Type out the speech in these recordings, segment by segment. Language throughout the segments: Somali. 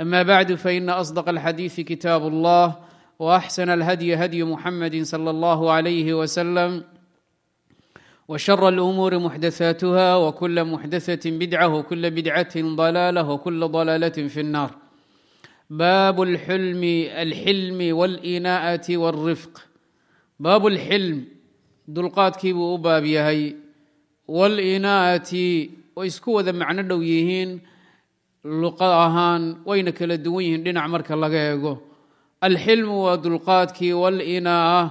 اما بعد فان اصدق الحديث كتاب الله واحسن الهدي هدي محمد صلى الله عليه وسلم وشر الامور محدثاتها وكل محدثه بدعه وكل بدعه ضلاله وكل ضلاله في النار باب الحلم الحلم والإناءة والرفق باب الحلم dulqaadkii buu u baab yahay wاlinaa'ati way isku wada macno dhow yihiin luqa ahaan wayna kala duwan yihiin dhinac marka laga eego. Alxilmu waa dulqaadkii wاlinaa'a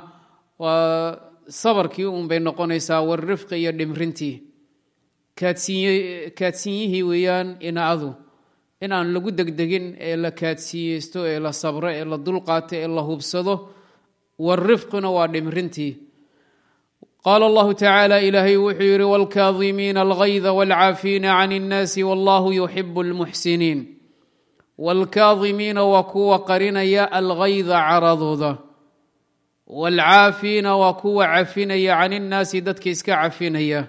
waa sabarkii un bay noqonaysaa warifqi iyo dhimrintii. Kaadsinyihii weeyaan inaa'adu in aan lagu degdegin ee la kaadsiiyeysto ee la sabro ee la dulqaato ee la hubsado warifqina waa dhimrintii qaala allahu tacaala ilaahay wuxuu yidhi wاlkaadimiina algayda wاlcaafiina can اnnaasi wallahu yuxibu اlmuxsiniin wاlkaadimiina waa kuwa qarinaya algayda caradooda wاlcaafiina waa kuwa cafinaya can اnnaasi dadka iska cafinaya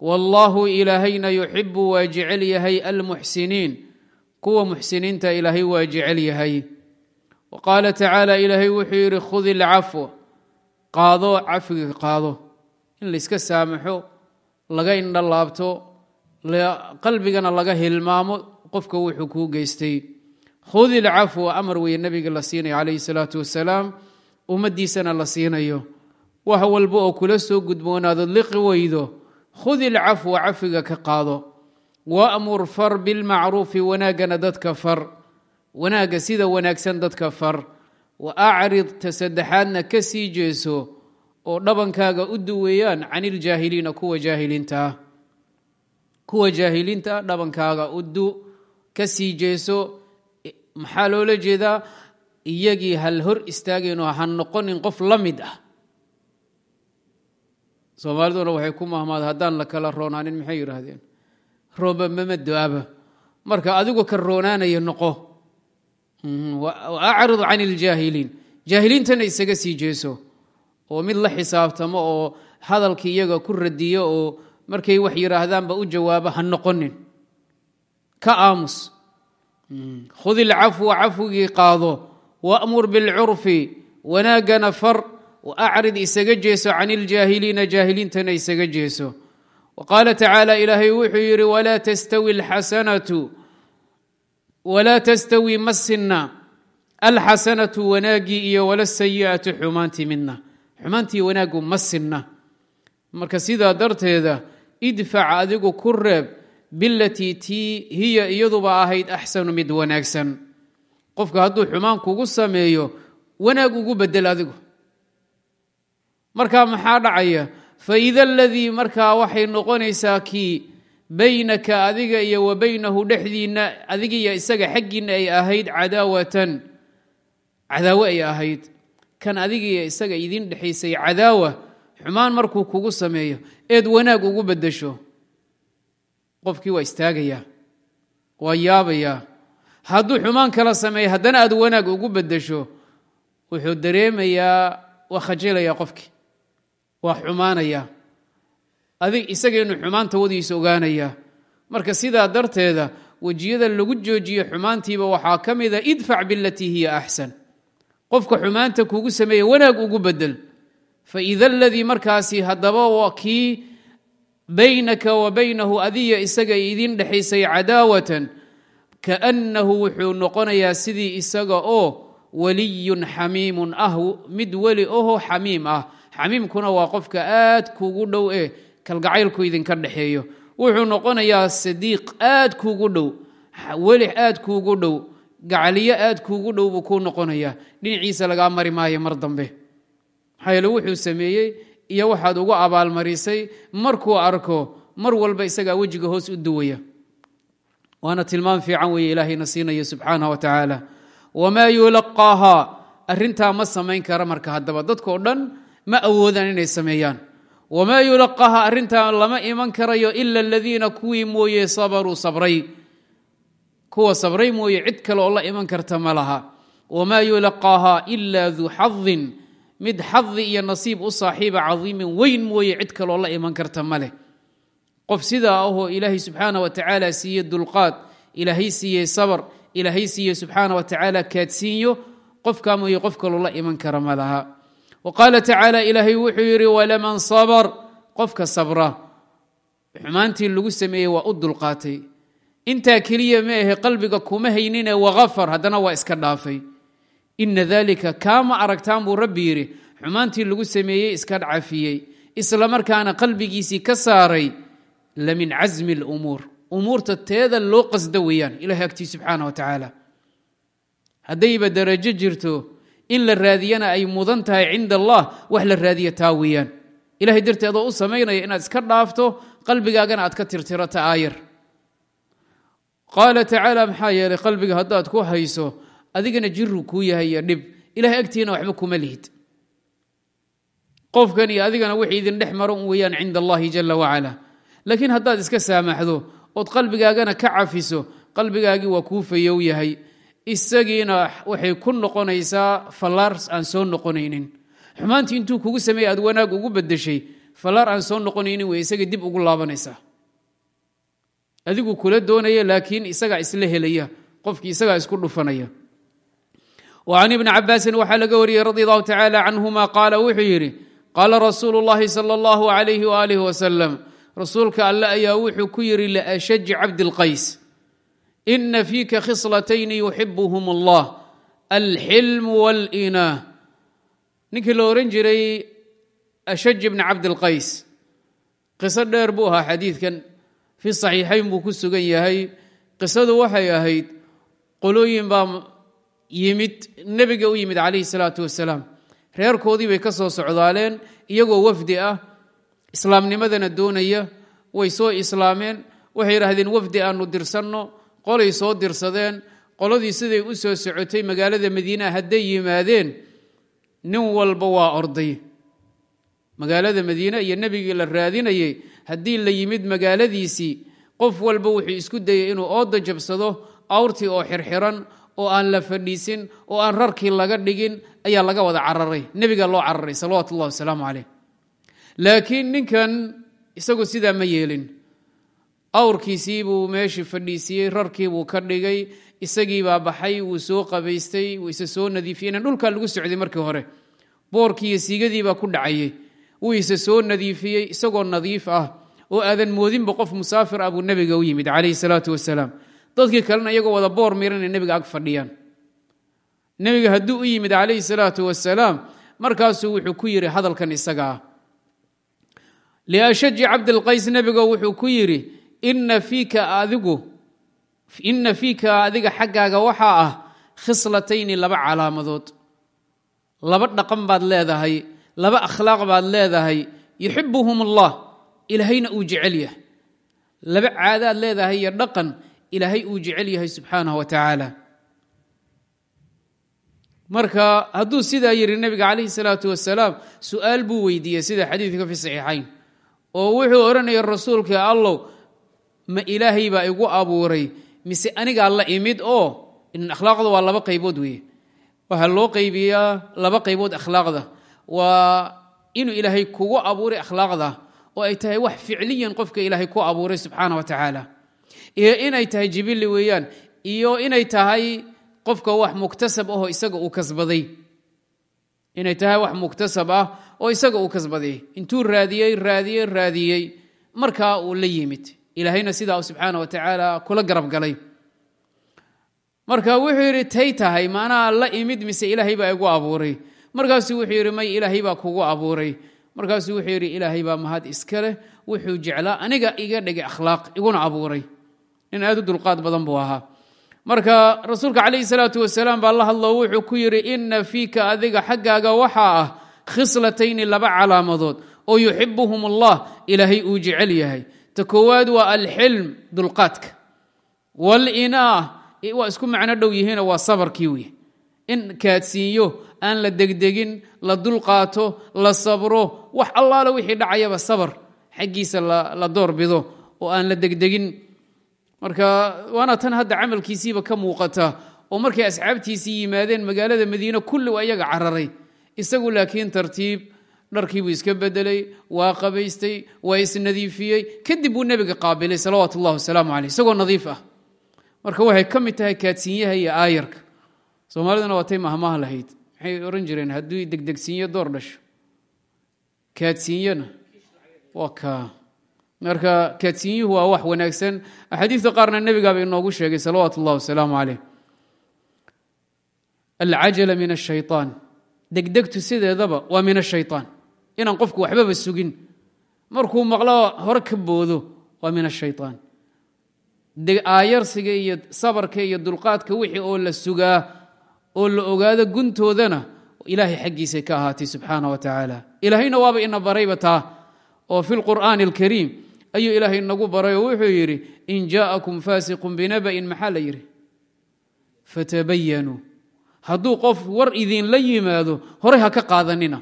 wallahu ilaahayna yuxibu waa jecel yahay almuxsiniin kuwa muxsiniinta ilaahay waa jecel yahay wa qaala tacaala ilaahay wuxuu yidhi khudi ilcafwa qaado cafiga qaado. In layska saamaxo laga indho laabto qalbigana laga hilmaamo qofka wuxuu kuu geystay. Khudi ilcafwa amar weeye nebiga la siinayo calayhi salaatu wasalaam ummaddiisana la siinayo. Wax walba oo kula soo gudboonaado liqi weydo khudi ilcafwa cafiga ka qaado. Waamur far bilmacruufi wanaaggana dadka far. Wanaagga sida wanaagsan dadka far wa acrid ta saddexaadna ka sii jeeso oo dhabankaaga u duweeyaan can iljaahiliina kuwa jaahiliintaah kuwa jaahiliinta dhabankaaga udu ka sii jeeso maxaa loola jeedaa iyagii hal hor istaageenoo ha noqonin qof la mid ah soomaaliduna waxay ku mahmaada haddaan la kala roonaanin maxay yidhaahdeen rooba mama do-aba marka adigu ka roonaanaya noqo acrid can iljaahiliin jaahiliintana isaga sii jeeso. Oo mid la xisaabtamo oo hadalkii iyaga ku radiyo oo markay wax yidhaahdaanba u jawaabo ha noqonin. Ka aamus. Khud ilcafwa cafwigii qaado. Waamur bilcurfi wanaaggana far. Waacrid isaga jeeso can iljaahiliina jaahiliintana isaga jeeso. Wqaala tacaala ilaahay wuxuu yidhi walaa tastawi alxasanatu walaa tastawi ma sinna. Alxasanatu wanaaggii iyo wala sayi'atu xumaantii midna xumaantii wanaaggu ma sinna. Marka sidaa darteeda idfac adigu ku reeb bilatii tii hiya iyaduba ahayd axsanu mid wanaagsan. Qofka hadduu xumaan kugu sameeyo wanaag ugu bedel adigu. Marka maxaa dhacaya? Faida aladii markaa waxay noqonaysaa kii baynaka adiga iyo wa baynahu dhexdiinna adiga iyo isaga xaggiinna ay ahayd cadaawatan. Cadaawo ay ahayd. Kan adiga iyo isaga idin dhexaysay cadaawa xumaan markuu kugu sameeyo eed wanaag ugu bedesho qofkii waa istaagayaa waa yaabayaa hadduu xumaan kala sameeyo haddana aad wanaag ugu bedesho wuxuu dareemayaa waa khajilayaa qofkii waa xumaanaya adig isaga inuu xumaanta wadiisa ogaanaya. Marka sidaa darteeda wejiyada lagu joojiyo xumaantiiba waxaa ka mida idfac bilatii hiya axsan qofka xumaanta kugu sameeya wanaag ugu bedel. Faida aladii markaasi haddaba kii baynaka wa baynahu adiya isaga idin dhexaysay cadaawatan kaannahu wuxuu noqonayaa sidii isaga oo waliyun xamiimun ah mid weli oho xamiim ah. Xamiimkuna waa qofka aad kuugu dhow ee kalgacaylku idinka dhexeeyo wuxuu noqonayaa sadiiq aad kuugu dhow. Weli aad kuugu dhow. Gacaliyo aad kuugu dhow buu kuu noqonayaa dhinaciisa lagaa mari maayo mar dambe. Maxaa yeele wuxuu sameeyey iyo waxaad ugu abaalmarisay markuu arko mar walba isagaa wejiga hoos u duwaya. Waana tilmaam fiican weeye ilaahayna siinaya subxaanah wa tacaala wamaa yulaqaahaa. Arrintaa ma samayn kara marka haddaba. Dadkao dhan ma awoodaan inay sameeyaan wamaa yulaqaahaa arrintaa lama iman karayo ila aladiina kuwii mooye sabaruu sabray kuwa sabray mooye cid kale oo la iman karta ma laha wamaa yulaqaahaa ila duu xadin mid xadi iyo nasiib u saaxiiba cadiimin weyn mooye cid kaleoo la iman karta ma leh qof sidaa ahoo ilaahay subxaana wa tacaala siiye dulqaad ilaahay siiyey sabr ilaahay siiye subxaana wa tacaala kaadsiinyo qofkaa mooye qof kaloo la iman kara ma laha qaala tacaala ilaahay wuxuu yidhi walaman sabr qofka sabra. Xumaantii lagu sameeyey waa u dulqaatay. Intaa keliya ma ahe qalbiga kuma haynine wakafar haddana waa iska dhaafay. Ina dalika kaama aragtaan buu rabbi yidhi. Xumaantii lagu sameeyey iska cafiyey. Isla markaana qalbigiisii ka saaray la min casmi lumuur umuurta teeda loo qasdo weeyaan ilahay agtii subxaana wa tacaala haddayba darajo jirto in la raadiyana ay mudan tahay cinda allah wax la raadiya taa weeyaan. Ilahay darteedoo u samaynaya inaad iska dhaafto qalbigaagana aad ka tirtirata aayar. Qaala tacaala maxaa yeelay qalbiga haddaad ku hayso adigana jiru kuu yahay iyo dhib. Ilahay agtiina waxba kuma lihid. Qofkan iyo adigana wixii idin dhex maro un weeyaan cinda allahi jala wacala laakiin haddaad iska saamaxdo ood qalbigaagana ka cafiso qalbigaagii waa kuu fayow yahay isagiina waxay ku noqonaysaa fallaar aan soo noqonaynin. Xumaanti intuu kugu sameeyey aad wanaag ugu badashay fallaar aan soo noqonaynin way isaga dib ugu laabanaysaa. Adigu kula doonaya laakiin isagaa isla helaya qofkii isagaa isku dhufanaya. An ibni cabaasin waxaa laga wariyey radi allahu tacaala canhuma qaala wuxuu yidhi qaala rasuulu llahi sala allahu alayhi waalih wasalam rasuulka alle ayaa wuxuu ku yidhi laashaj cabdilqays ina fiika khislatayn yuxibhum allah alxilm wاlinaa ninkii la oran jiray ashaj bni cabdilqays qiso dheer buu ahaa xadiidkan fii saxiixayn buu ku sugan yahay. Qisadu waxay ahayd qolooyin baa yimid nebiga u yimid calayhi salaatu wasalaam reerkoodii bay ka soo socdaaleen iyagoo wafdi ah islaamnimadana doonaya way soo islaameen waxay yidhaahdeen wafdi aanu dirsanno qolay soo dirsadeen qoladii siday u soo socotay magaalada madiinaa hadday yimaadeen nin walba waa orday. Magaalada madiine iyo nebigii la raadinayey haddii la yimid magaaladiisii qof walba wuxuu isku dayay inuu ooda jabsado awrtii oo xirxiran oo aan la fadhiisin oo aan rarkii laga dhigin ayaa laga wada cararay. Nebiga loo cararay salawatu ullahi wasalaamu caleyh laakiin ninkan isagu sidaa ma yeelin awrkiisii buu meeshii fadhiisiyey rarkii buu ka dhigay isagiibaa baxay wuu soo qabaystay wuu isa soo nadiifiyey inan dhulkaa lagu socday markii hore. Boorkii iyo siigadiibaa ku dhacayey. Wuu isa soo nadiifiyey isagoo nadiif ah oo aadan moodinba qof musaafir ah buu nebiga u yimid calayhi salaatu wasalaam. Dadkii kalena iyagoo wada boor miranay nebiga ag fadhiyaan. Nebiga hadduu u yimid calayhi salaatu wasalaam markaasuu wuxuu ku yidhi hadalkan isaga ah. Liashaji cabdilqays nebiga wuxuu ku yidhi ina fiika adigu ina fiika adiga xaggaaga waxaa ah khislatayni laba calaamadood. Laba dhaqan baad leedahay laba akhlaaq baad leedahay. Yuxibuhum allah ilaahayna uu jecel laba caadaad leedahay iyo dhaqan ilaahay uu jecel yahay subxaanah wa tacaala. Marka hadduu sidaa yidhi nebiga calayhi salaatu wasalaam su'aal buu weydiiyey sida xadiidka fi saxiixayn oo wuxuu odhanaya rasuulka allow ma ilaahay baa igu abuuray mise anigaa la imid oo akhlaaqda waa laba qaybood weeye. Waxaa loo qaybiyaa laba qaybood akhlaaqda. Waa inuu ilaahay kugu abuuray akhlaaqda oo ay tahay wax ficliyan qofka ilaahay ku abuuray subxaana wa tacaala. Iyo inay tahay jibilli weeyaan iyo inay tahay qofka wax muktasab ahoo isaga uu kasbaday. Inay tahay wax muktasab ah oo isaga uu kasbaday. Intuu raadiyey raadiyey raadiyey markaa uu la yimid ilaahayna sidaa subxaana wa tacaala kula garab galay. Marka wuxuu yidhi tay tahay maanaa la imid mise ilaahay baa igu abuuray. Markaasuu wuxuu yidhi may ilaahay baa kugu abuuray. Markaasuu wuxuu yidhi ilaahay baa mahad iska leh wuxuu jeclaa aniga iga dhigay akhlaaq iguna abuuray. Nin aad u dulqaad badan buu ahaa. Marka rasuulka calayhi salaatu wasalaam baa la hadlo wuxuu ku yidhi inna fiika adiga xaggaaga waxaa ah khislatayni laba calaamadood oo yuxibuhum allah ilaahay uu jecel yahay ta koowaad waa alxilm dulqaadka walinaa waa isku macno dhow yihiino waa sabarkii wey in kaadsiinyo aan la degdegin la dulqaato la sabro wax allaale wixii dhacayaba sabar xaggiisa la doorbido oo aan la degdegin marka waana tan hadda camalkiisiiba ka muuqata oo markay asxaabtiisii yimaadeen magaalada madiine kulli waa iyaga cararay isagu laakiin tartiib dharkiibuu iska bedelay waa qabaystay waa isnadiifiyey kadib buu nebiga qaabilay salawaatu ullahi wasalaamu caleyh isagoo nadiif ah. Marka waxay ka mid tahay kaadsiinyaha aayarka. Soomaaliduna waatay mahmaah lahayd. Maxay oran jireen? Haddii degdegsiinyo door dhasho. Kaadsiinyona? Waa kaa. Marka kaadsiinyuhu waa wax wanaagsan. Axaadiista qaarna nebigaaba inoogu sheegay salawaatu ullahi wasalaamu caleyh alcajala min ashayطaan degdegtu sideedaba waa min ashayطaan inaan qofku waxbaba sugin. Markuu maqlo hore ka boodo waa min ashayطaan aayarsiga iyo sabarka iyo dulqaadka wixii oo la sugaa oo la ogaado guntoodana ilaahay xaggiisay ka ahaatay subxaana wa tacaala ilaahayna waaba ina barayba taa oo fi lqur'aani alkariim ayuu ilaahay inagu baray wuxuu yidhi in jaa'akum faasiqun binaba'in maxaa la yidhi? Fatabayanuu qof war idinla yimaado horey ha ka qaadanina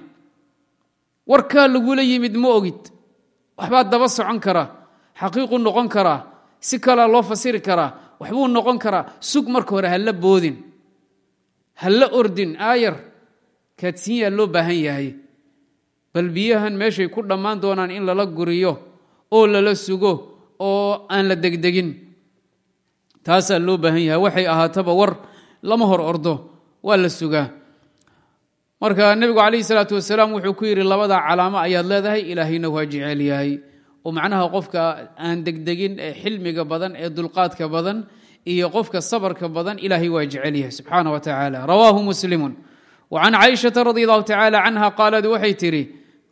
warkaa lagula yimid ma ogid. Waxbaa daba socon karaa xaqiiqu noqon karaa si kalaa loo fasiri karaa waxbuu noqon karaa sug marka hore halla boodin. Halla ordin aayar kaadsiinyaa loo baahan yahay. Bal biyahan meeshay ku dhammaan doonaan in lala guriyo oo lala sugo oo aan la degdegin. Taasaa loo baahan yahay. Waxay ahaataba war lama hor ordo. Waa la sugaa marka nebigu calayhi salaatu wasalaam wuxuu ku yidhi labadaa calaamo ayaad leedahay ilaahayna waa jecel yahay. Oo macnaha qofka aan degdegin ee xilmiga badan ee dulqaadka badan iyo qofka sabarka badan ilaahay waa jecel yahay subxaana wa tacaala. Rawaahu muslimun. Wa can caaishata radi allahu tacaala canha qaalad waxay tidhi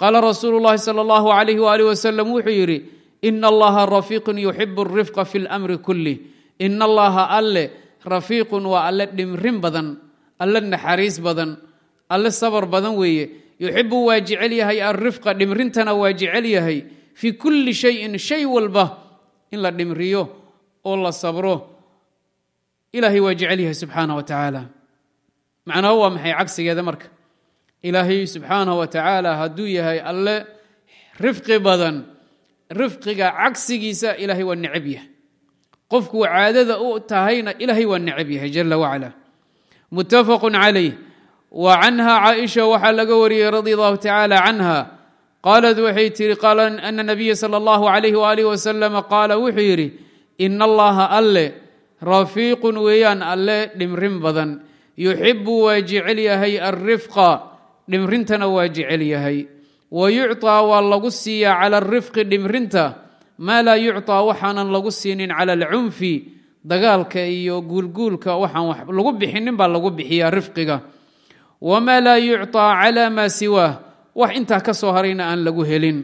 qaala rasuulu llahi sala allahu alayh waalih wasalam wuxuu yidhi ina allaha rafiiqun yuxibu alrifqa fi lamri kulli. Ina allaha alle rafiiqun waa alle dhimrin badan alle naxariis badan alle sabar badan weeye. Yuxibu waa jecel yahay alrifqa dhimrintana waa jecel yahay. Fii kulli shayin shay walba in la dhimriyo oo la sabro ilaahay waa jecel yahay subxaana wa tacaala macnaha waa maxay cagsigeeda marka? Ilaahay subxaanah wa tacaala hadduu yahay alle rifqi badan rifqiga cagsigiisa ilaahay waa necab yahay. Qofkuu caadada u tahayna ilaahay waa necab yahay jala wacala muttafaqu calayh wa canha caaisha waxaa laga wariyey radi allahu tacaala canha qaalad waxay tihi qaala ana nabiya sala allahu alayh waalih wasalama qaala wuxuu yidhi ina allaha alle rafiiqun weeyaan alle dhimrin badan. Yuxibu waa jecel yahay alrifqa dhimrintana waa jecel yahay. Wa yucطaa waa lagu siiyaa cala alrifqi dhimrinta. Maa laa yucطaa waxaanan lagu siinin cala alcunfi dagaalka iyo guulguulka waxaan bixinin baa lagu bixiyaa rifqiga wamaa laa yucطaa cala maa siwaah wax intaa ka soo harayna aan lagu helin.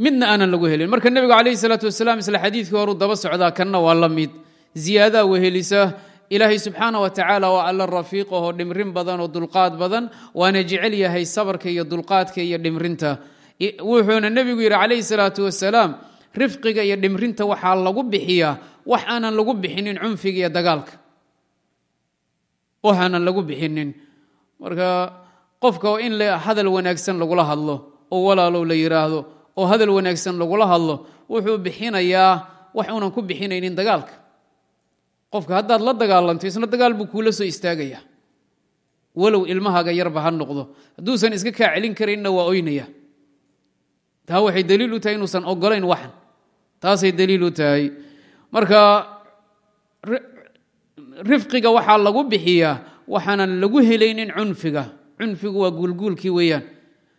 Midna aanan lagu helin. Marka nebigu calayhi salaatu wasalaam isla xadiidkii horuu daba socdaa kanna waa la mid. Ziyaadaa wehelisa ilaahay subxaana wa tacaala waa alla rafiiq ahoo dhimrin badan oo dulqaad badan waana jecel yahay sabarka iyo dulqaadka iyo dhimrinta. Wuxuuna nebigu yidhi calayhi salaatu wasalaam rifqiga iyo dhimrinta waxaa lagu bixiyaa. Wax aanan lagu bixinin cunfiga iyo dagaalka waxaanan lagu bixinin. Marka qofka in hadal wanaagsan lagula hadlo oo walaalow la yidhaahdo oo hadal wanaagsan lagula hadlo wuxuu bixinayaa wax uunan ku bixinaynin dagaalka. Qofka haddaad la dagaalanto isna dagaal buu kuula soo istaagaya. Walow ilmahaaga yarba ha noqdo. Hadduusan iska kaa celin karaynna waa oynaya. Taa waxay daliil u tahay inuusan ogolayn waxan. Taasay daliil u tahay. Marka rifqiga waxaa lagu bixiyaa waxaanan lagu helaynin cunfiga. Cunfigu waa guulguulkii weeyaan.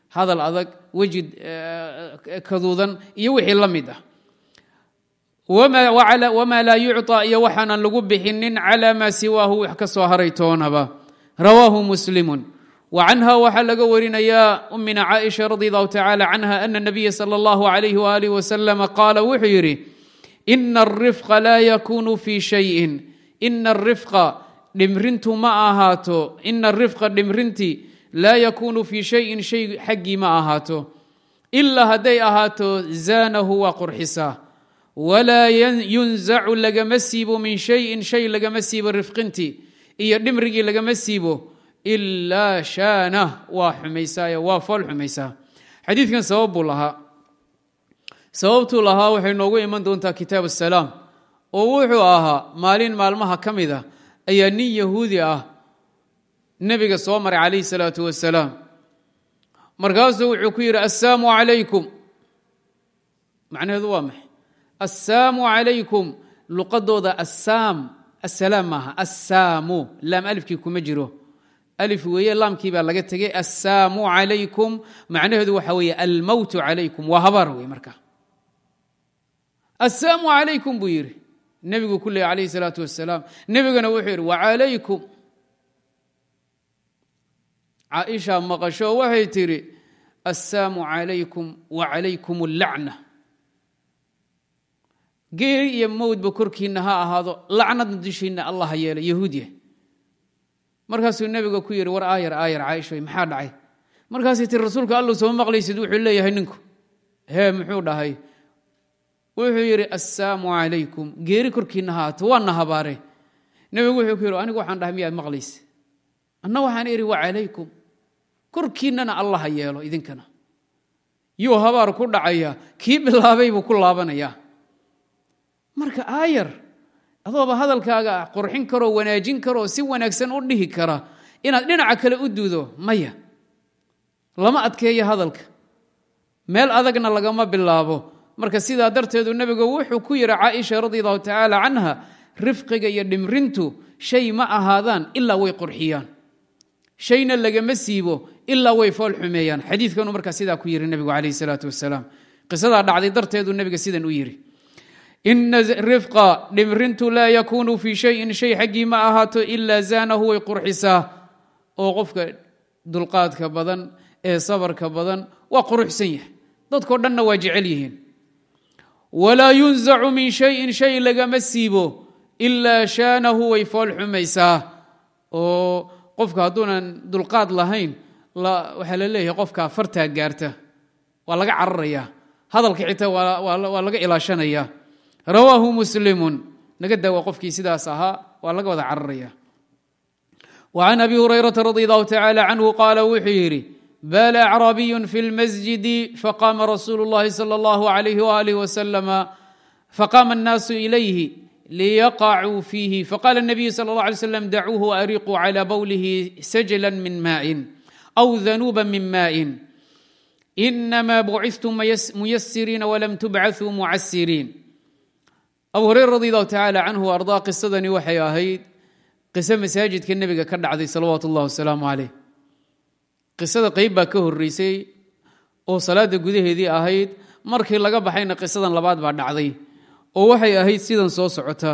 Hadal adag weji eh, kaduudan iyo wixii la mid ah. Wamaa laa yucطa iyo waxaanan lagu bixinin calaa maa siwaahu wax ka soo haray toonaba. Rawaahu muslimun. Wa waxaa laga warinayaa umina caaisha radi allahu tacala canha ana nabiya sala allahu alayh waalih wasalama qaala wuxuu yidhi ina alrifqa laa yakuunu fii shayin ina alrifqa dhimrintu ma ahaato. Ina alrifqa dhimrintii laa yakunu fi shayin shay xaggii ma ahaato. Ilaa hadday ahaato zaanahu waa qurxisaa walaa yunzacu lagama siibo min shayin shay lagama siibo rifqintii iyo dhimrigii lagama siibo. Ilaa shaanah waa xumaysaayo waa fool xumaysaa. Xadiidkan sabab buu lahaa. Sababtuu lahaa waxay noogu iman doontaa kitaab asalaam oo wuxuu ahaa maalin maalmaha ka mid a ayaa nin yahuudi ah nebiga soo maray calayhi salaatu wasalaam markaasuu wuxuu ku yidhi assaamu calaykum. Macnaheedu waa maxay? Assaamu calaykum. Luqadooda assaam assalaam maaha assaamu. Laam alifkii kuma jiro. Alif weeye laamkii baa laga tegey assaamu calaykum. Macnaheedu waxa weeye almowtu calaykum. Waa habaar wey marka assaamu calaykum buu yidhi nebigu ku leeyay calayhi salaatu wasalaam nebigana wuxuu yidhi wacalaykum caaisha maqasho waxay tidhi assaamu calaykum wacalaykum allacna geeri iyo mowdba korkiinna ha ahaado lacnadna dushiinna allah ha yeela yahuudiya markaasuu nebiga ku yidhi war aayar aayar caaisha maxaa dhacay? Markaasay tii rasuulka allow soo maqlaysid wuxuu leeyahay ninku. Hee muxuu dhahay wuxuu yidhi assaamu calaykum geeri korkiinna ha ahaato waana habaare. Nebigu wuxuu ku yidhi anigu waxaan dhahay miyaad maqlaysa? Anna waxaan idhi wa calaykum korkiinnana allah ha yeelo idinkana. Yuu habaar ku dhacaya kii bilaabay buu ku laabanayaa marka aayar adooba hadalkaaga qurxin karoo wanaajin karoo si wanaagsan u dhihi kara inaad dhinaca kale u duudo maya. Lama adkeeyo hadalka. Meel adagna lagama bilaabo marka sidaa darteedu nebigu wuxuu ku yidhi caaisha radi allahu tacaala canha rifqiga iyo dhimrintu shay ma ahaadaan ilaa way qurxiyaan. Shayna lagama siibo ilaa way fool xumeeyaan. Xadiidkanu markaa sidaa ku yidhi nebigu calayhi salaatu wasalaam qisadaa dhacday darteedu nebiga sidan u yidhi ina rifqa dhimrintu laa yakuunu fii shayin shay xaggii ma ahaato ilaa zaanahu way qurxisaa. Oo qofka dulqaadka badan ee sabarka badan waa quruxsan yahay. Dadko dhanna waa jecel yihiin walaa yunzacu min shayin shay lagama siibo ilaa shaanahu way fool xumaysaa oo qofka hadduunan dulqaad lahayn waxaa la leeyahay qofka fartaa gaarta waa laga cararaya hadalka xitaa waa laga ilaashanaya rawaahu muslimun naga daawa qofkii sidaas ahaa waa laga wada cararaya wa can abi hurayrata radi allahu tacaala canhu qaala wuxuu yidhi bal acraabiyu fi lmasjidi faqaama rasuulu اllahi salى اllahu alayh walih waslama faqaama annaasu ilayhi liyaqacuu fiihi faqala الnabiyu salى اllah alay slam dacuuhu ariquu clى bowlihi sajla min maaءin aw danuuba min maaءin inama bucithtum muyasiriina walam tubcaثuu mucasiriin abu hureyre radi allahu tacaala canhu ardaa qisadani waxay ahayd qiso masaajidka nebiga ka dhacday salawaatu اllah wasalaamu calayh qisada qeyb baa ka horreysay oo salaadda gudaheedii ahayd markii laga baxayna qisadan labaad baa dhacday oo waxay ahayd sidan soo socota.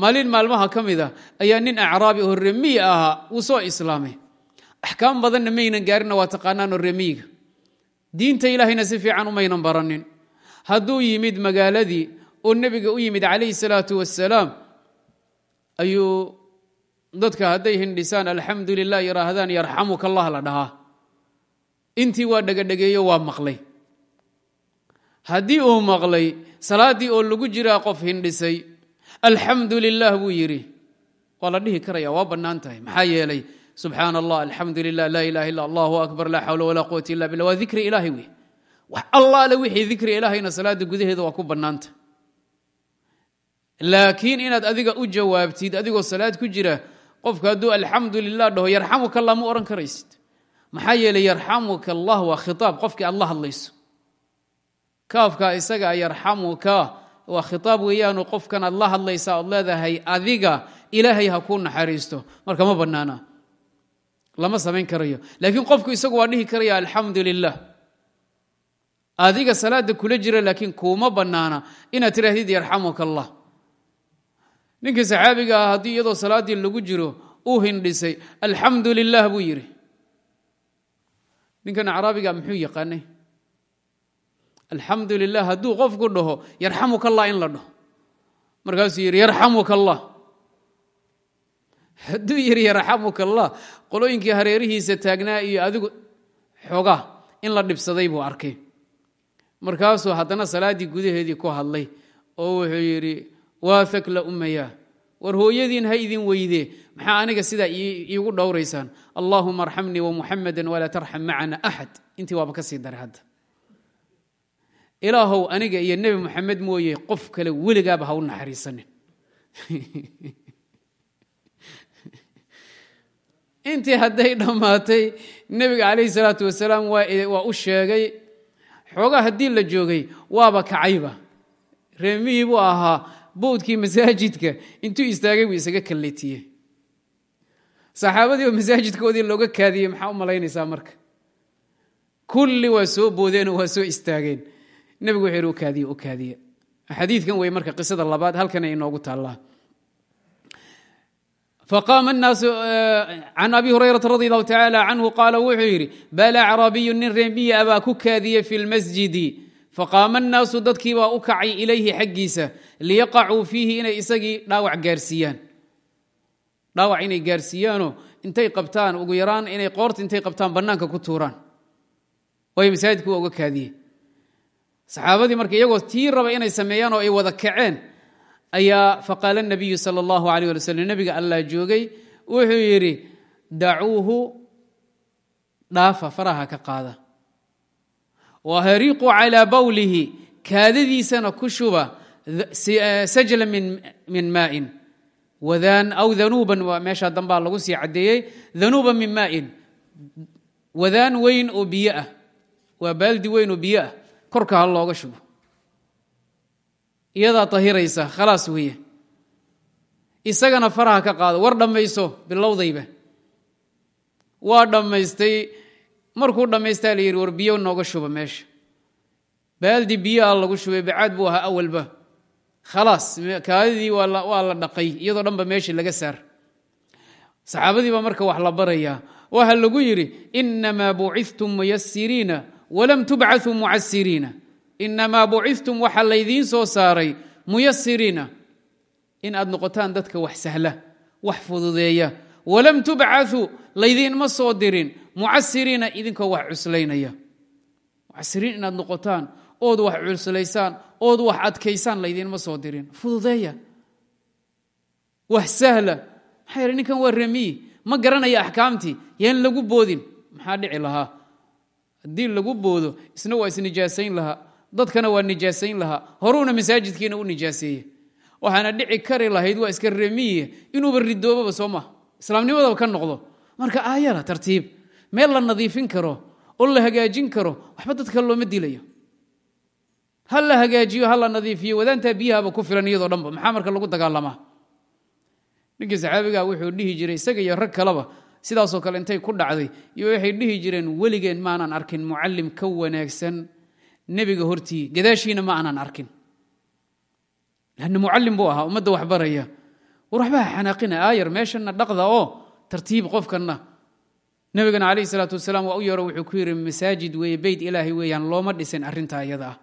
Maalin maalmaha ka mid a ayaa nin acraabi oo remiyi ahaa wuu soo islaamay axkaam badanna maynan gaarinna waa taqaanaanoo remiyiga diinta ilaahayna si fiican umaynan baranin. Hadduu yimid magaaladii oo nebiga u yimid calayhi salaatu wasalaam ayuu dadka hadday hindhisaan alxamdu lilah yidhaahdaan yarxamuka allah la dhahaa intii waa dhegadhegeeyo waa maqlay. Haddii uu maqlay salaaddii oo lagu jiraa qof hindhisay alxamdu lilah buu yidhi. Waa la dhihi karaya waa bannaan tahay. Maxaa yeelay subxaana allah alxamdu lilah laa ilaha illa allahu akbar laa xawla walaa quwata illa billah. Waa dikri ilaahay wey wax allaale wixii dikri ilaahayna salaadda gudaheeda waa ku bannaanta. Laakiin inaad adiga u jawaabtid adigoo salaad ku jira qofka hadduu alxamdu lilah dhaho yarxamuka allah ma ohan karaysid maxaa yeelay yarxamuka allah waa khitaab. Qofkii aad la hadlayso. Kaafka isaga yarxamuka waa khitaab weeyaanu qofkan aad la leedahay adiga ilaahay ha kuu naxariisto. Marka ma bannaana. Lama samayn karayo. Laakiin qofku isagu waa dhihi karaya alxamdu adiga salaada kula jira laakiin kuuma bannaana. Inaad tidhaahdid yarxamuka allah. Ninkii saxaabiga ah haddii iyadoo salaaddii lagu jiro uu hindhisay alxamdu buu yidhi ninkan acraabiga muxuu yaqaanay? Alxamdu lilah hadduu qofku dhaho yarxamuka allah in la dhaho. Markaasuu yidhi yarxamuka allah hadduu yidhi yarxamuka allah qolooyinkii hareerihiisa taagnaa iyo adigu xoogaa in la dhibsaday buu arkay. Markaasuu haddana salaaddii gudaheedii ku hadlay oo wuxuu yidhi waa thakla umaya war hooyadiin ha idin weydee maxaa aniga sidaa iigu dhowraysaan? Allahuma arxamnii wamuxamada walaa tarxam macana axad intii waaba ka daray hadda. Ilaahow aniga iyo nebi muxamed mooye qof kale weligaaba ha u naxariisanin. Intii hadday dhammaatay nebiga calayhi salaatu wasalaam waa u sheegay xoogaa haddii la joogay waaba kacayba reemihii buu ahaa bowdkii masaajidka intuu istaagay buu isaga kalletiyey saxaabadii oo masaajidkoodii looga kaadiyey maxaa u malaynaysaa marka? Kulli waa soo boodeenoo waa soo istaageen. Nebigu wuxuu yidhi u kaadiye u kaadiye. Xadiidkan wey marka qisada labaad halkana inoogu taallaa. Faqaama الnaasu can abi hurayrata radi allahu tacaala canhu qaala wuxuu yidhi bal acraabiyu nin reemiya abaa ku kaadiyey fi lmasjidi faqaama annaasu dadkiibaa u kacay ilayhi xaggiisa liyaqacuu fiihi inay dhaawac inay gaarsiiyaanoo intay qabtaan ugu yaraan inay qoorta intay qabtaan bannaanka ku tuuraan. Waayo masaajidka waa uga kaadiye saxaabadii marka iyagoo tii raba inay sameeyaan oo ay wada kaceen ayaa faqaala nabiyu sala allahu alayh wali allah joogay wuxuu yidhi dacuuhu dhaafa faraha ka qaada. Wahariiquu calaa bawlihi kaadadiisana ku shuba sajla min maain aw danuuban meeshaa dambaa lagu sii caddeeyey danuuban min maain. Wadaan weyn oo biyo ah. Waa baaldi weyn oo biyo ah. Korka ha looga shubo. Iyadaa tahiraysa khalaas weeye. Isagana faraha ka qaado. War dhammayso bilowdayba. Waa dhammaystay markuu dhammaystaa la yidhi war biyo nooga shuba meesha. Baaldi biyoa lagu shubay bacaad buu ahaa awalba khalaas kaadidii waa la dhaqay iyadoo dhanba meeshii laga saar. saxaabadii baa marka wax la barayaa waxa lagu yidhi inamaa bucithtum muyasiriina walam tubcaثuu mucasiriina inamaa bucithtum waxa laydiin soo saaray muyasiriina in aad noqotaan dadka wax sahla wax fududeeya. walam tubcaثuu laydiinma soo dirin. mucasiriina idinkoo wax cuslaynaya mucasiriin inaad noqotaan ood wax cuslaysaan ood wax adkaysaan laydiinma soo dirin. Fududeeya. Wax sahla. Maxaa yidhi ninkan ma garanaya axkaamtii. Yaan lagu boodin. Maxaa dhici lahaa? Haddii lagu boodo isna waa isnijaasayn lahaa. Dadkana waa nijaasayn lahaa. Horuuna masaajidkiina u nijaaseeye. Waxaana dhici kari lahayd waa iska remiye inuuba ridoobaba soo maha islaamnimadaba ka noqdo. Marka aayara tartiib. Meel la nadiifin karo oo la hagaajin karo waxba dadka looma dilayo ha la hagaajiyo ha la nadiifiyo wadaantaa biyahaba ku filan iyadoo dhanba. Maxaa marka lagu dagaalamaa ninkii saxaabiga wuxuu dhihi jiray isaga iyo rag kaleba sidaasoo kale intay ku dhacday iyo waxay dhihi jireen weligeen maanaan arkin mucallim ka wanaagsan. Nebiga hortii gadaashiina ma aanaan arkin. Lanna mucallim buu ahaa ummadda wax baraya war waxbaha xanaaqina aayar meeshanna dhaqda oo tartiib qofkanna. Nebigana calayhi salaatu wasalaam waa u yeero wuxuu ku yidhi masaajid weeye beyt ilaahay weeyaan looma dhisin arrintaa iyada ah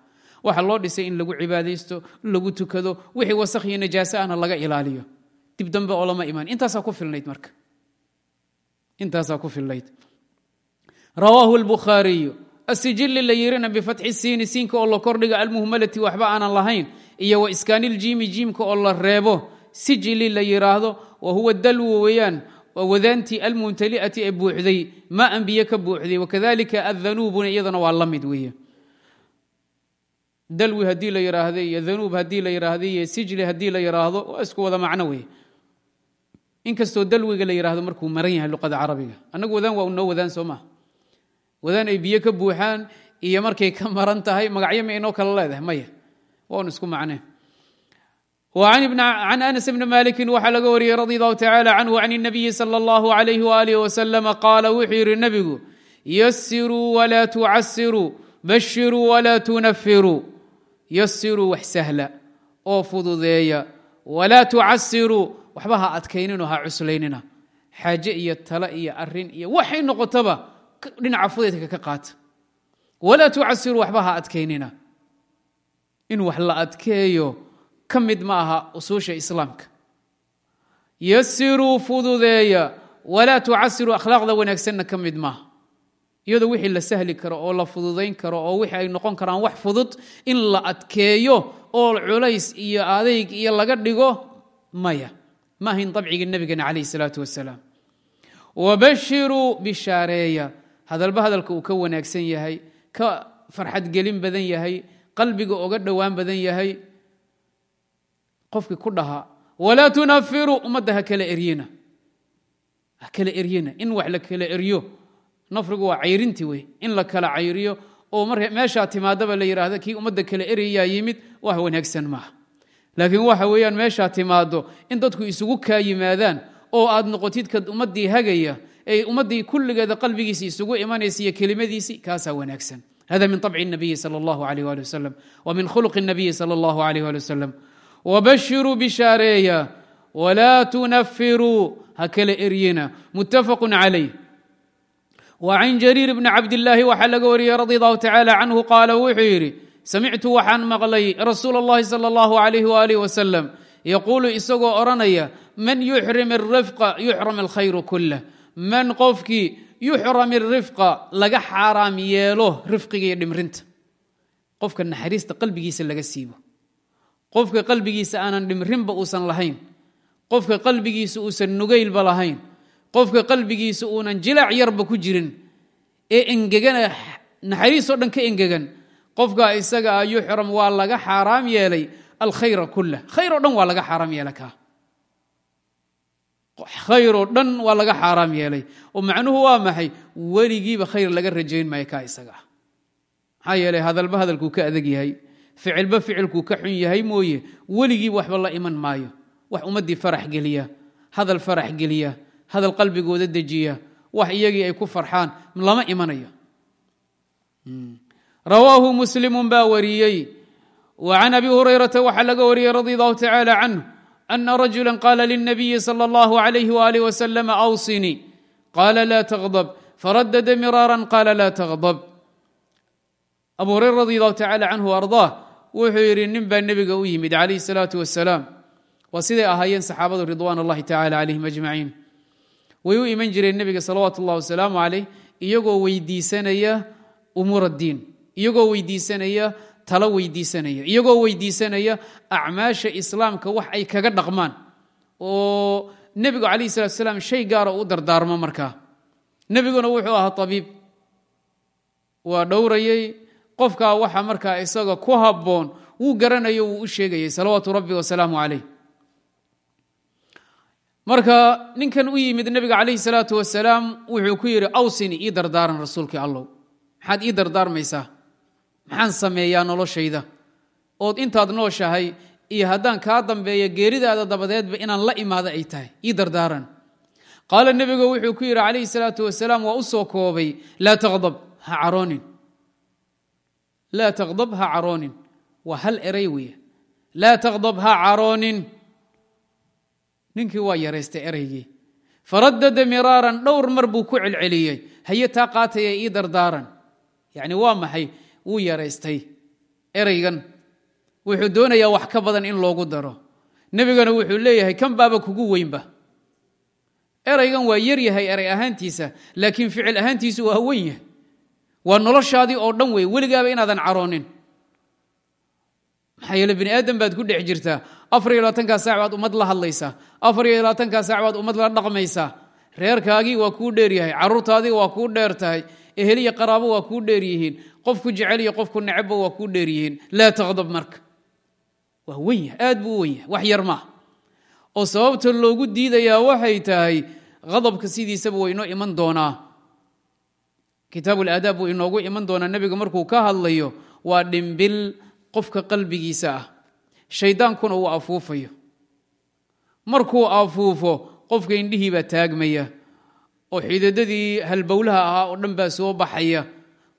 waxa loo dhisay in lagu cibaadaysto lagu tukado wixii wasakh iyo najaaso ahna laga ilaaliyo. Dib dambe oo imaan. Intaasaa ku filnayd marka intaasaa ku filnayd. Rawaahu albukhaariyu asijili la yirina bifatxi siini siinka oo la kordhiga almuhmalati waxba aanan lahayn iyo wa iskaaniljiimi jiimka oo la reebo. Sijili la yiraahdo wa huwa dalwu weeyaan wadaantii almumtali'ati ee buuxday maa an biyo ka buuxday wakadalika addanuubuna iyadana waa la mid weeye dalwi haddii la yiraahda iyo danuub haddii la yiraahda iyo sijli haddii la yiraahdo waa isku wada macno weeye inkastoo dalwiga la yiraahdo markuu maran yahay luqada carabiga annagu wadaan waa unoo wadaan soo maha wadaan ay biyo ka buuxaan iyo markay ka maran tahay magacyo ma inoo kala leedahay maya waa un isku macnee can anas bni maliki waxaa laga wariyey radi allahu tacala canhu can الnabiyi salى اllahu alayh walih waslama qaala wuxuu yidhi nebigu yasiruu walaa tucasiruu bashiruu walaa tunafiruu yasiruu wax sahla oo fududeeya. Walaa tucasiruu waxba ha adkayninoo ha cuslaynina. Xaaje iyo tale iyo arrin iyo waxay noqotaba dhinaca fudaydka ka qaata walaa tucasiruu waxba ha adkaynina. In wax la adkeeyo ka mid ma aha usuusha islaamka. Yasiruu fududeeya. Walaa tucasiruu akhlaaqda wanaagsanna ka mid maaha iyadoo wixii la sahli karo oo la fududayn karo oo wixii ay noqon karaan wax fudud in la adkeeyo oo culays iyo adayg iyo laga dhigo maya. Ma ahayn dabcigii nebigeena calayh salaatu wasalaam. Wabashiruu bishaareeya. Hadalba hadalka uu ka wanaagsan yahay ka farxadgelin badan yahay qalbiga oga dhowaan badan yahay qofkii ku dhahaa walaa tunafiruu ummadda ha kala eryina ha kala eryina in wax la kala eryo nafrigu waa cayrinti wey in la kala cayriyo oo mar meeshaa timaadaba la yidhaahda kii ummadda kala eryayaa yimid wax wanaagsan maaha laakiin waxa weeyaan meeshaa timaado in dadku isugu kaa yimaadaan oo aad noqotid kad ummaddii hagaya ee ummaddii kulligeeda qalbigiisi isugu imanaysa iyo kelimadiisii kaasaa wanaagsan hada min طبci الnabiyi salى اllahu عalيه ali waslm w min khulq الnabiyi salى اllahu عalيه ali waslm wbashiruu bishaareeya wlaa tunafiruu ha kala eryina mutafaq calayh wcan jariir bni cabdilaahi waxaa laga wariyey radi allahu tacaala canhu qaala wuxuu yidhi samictu waxaan maqlay rasuul اllahi sal اllahu alayh walih wasalam yaquulu isagoo odhanaya man yuxrim rifqa yuxram alkhayru kulah man qofkii yuxram irifqa laga xaaraam yeelo rifqiga iyo dhimrinta qofka naxariista qalbigiisa laga siibo qofka qalbigiisa aanan dhimrinba uusan lahayn qofka qalbigiisa uusan nugaylba lahayn qofka qalbigiisa uunan jilaac yarba ku jirin ee engegana naxariistoo dhan ka engegan qofka isaga ah yuxram waa laga xaaraam yeelay alkhayra kulah khayr oo dhan waa laga xaaraam yeela kaa khayroo dhan waa laga xaaraam yeelay. Oo macnuhu waa maxay? Weligiiba khayr laga rajayn maayo kaa isaga. Maxaa yeelay hadalba hadalkuu ka adag yahay ficilba ficilkuu ka xun yahay mooye. Weligiiba waxba la iman maayo. Wax ummaddii farax geliya hadal farax geliya hadal qalbigooda dejiya wax iyagii ay ku farxaan lama imanayo rawaahu muslimu baa wariyey wa can abi hurayrata waxaa laga wariyey radi allahu tacaala canhu أن رجuلا قال للنبي صلى الله عليه وآله وسلم أوصني قال لا تغضب فردد مرارا قال لا تغضب أبو هرير رضي الله تعالى عنه وأرضاه wuxuu yidhi nin baa nebiga u yimid calayh الsalaaةu wasalaam waa siday ahaayeen saxaabadu ridwan اllahi tacala calayhim ajmaciin way u iman jireen nebiga salawaatu اllah wasalaamu calayh iyagoo weydiisanaya umuur اddiin iyagoo weydiisanaya talo weydiisanaya iyagoo weydiisanaya acmaasha islaamka wax ay kaga dhaqmaan oo nebigu calayh salatu salaam shay gaara u dardaarmo markaa nebiguna wuxuu ahaa tabiib. Waa dhowrayey qofkaa waxa markaa isaga ku habboon wuu garanayo wuu u sheegayay salawaatu rabbi wasalaamu calayh marka ninkan u yimid nebiga calayhi salaatu wasalaam wuxuu ku yidhi awsini ii dardaaran rasuulkii allow. Maxaad ii dardaarmaysaa? Maxaan sameeyaa noloshayda? Ood intaad nooshahay iyo haddaan kaa dambeeya geeridaada dabadeedba inaan la imaado ay tahay. Ii dardaaran. Qaala nebigu wuxuu ku yidhi calayhi salaatu wasalaam waa u soo koobay. Laa taqdab ha caroonin. Laa taqdab ha caroonin. Waa hal eray weeye laa taqdab ha caroonin ninkii waa yaraystay eraygii faradada miraaran dhowr mar buu ku celceliyey. Haye taa qaataya ii dardaaran. Yacni waa maxay? Wuu yaraystay. Eraygan wuxuu doonayaa wax ka badan in loogu daro. Nebigana wuxuu leeyahay kan baaba kugu weynba? Eraygan waa yar yahay eray ahaantiisa laakiin ficil ahaantiisu waa weyn yahay. Waa noloshaadii oo dhan wey weligaaba inaadan caroonin maxaa yeele bini aadam baad ku dhex jirtaa. Afar iyo labaatankaa saac ummad la hadlaysaa afar iyo labaatankaa saac la dhaqmaysaa reerkaagii waa kuu dheeryahay carruurtaadii waa kuu dheer tahay. Eheliya qaraabo waa kuu dheer yihiin. Qofku jecel iyo qofku necebba waa kuu dheer yihiin. Laa taqdab marka. Waa wen yahay. Aad buu u wax yar maaha oo sababta loogu diidayaa waxay tahay qadabka sidiisaba waa inoo iman doonaa. Kitaabu laadaab buu inoogu iman doonaa. Nebiga markuu ka hadlayo waa dhimbil qofka qalbigiisa ah. Shaydaankuna uu afuufayo. Markuu afuufo qofka indhihii baa taagmaya oo xididadii halbowlaha ahaa oo dhan baa soo baxaya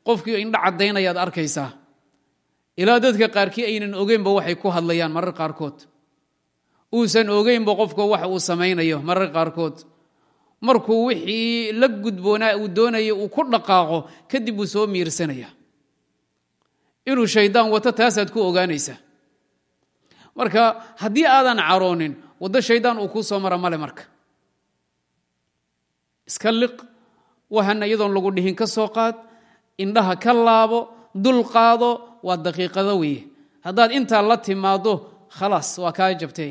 qofkii indha caddaynayaad arkaysaa. Ilaa dadka qaarkii aynan ogeynba waxay ku hadlayaan marar qaarkood. Uusan ogeynba qofka wax uu samaynayo marar qaarkood. Markuu wixii la gudboonaa uu doonayo uu ku dhaqaaqo kadib uu soo miirsanaya inuu shaydaan wato taasaad ku ogaanaysaa. Marka haddii aadan caroonin waddo shaydaan uu kuu soo mara male marka. Iska liq waxana iyadoon lagu dhihin ka soo qaad indhaha ka laabo dul qaado waa daqiiqado weeye. Haddaad intaa la timaado khalaas waa kaa jabtay.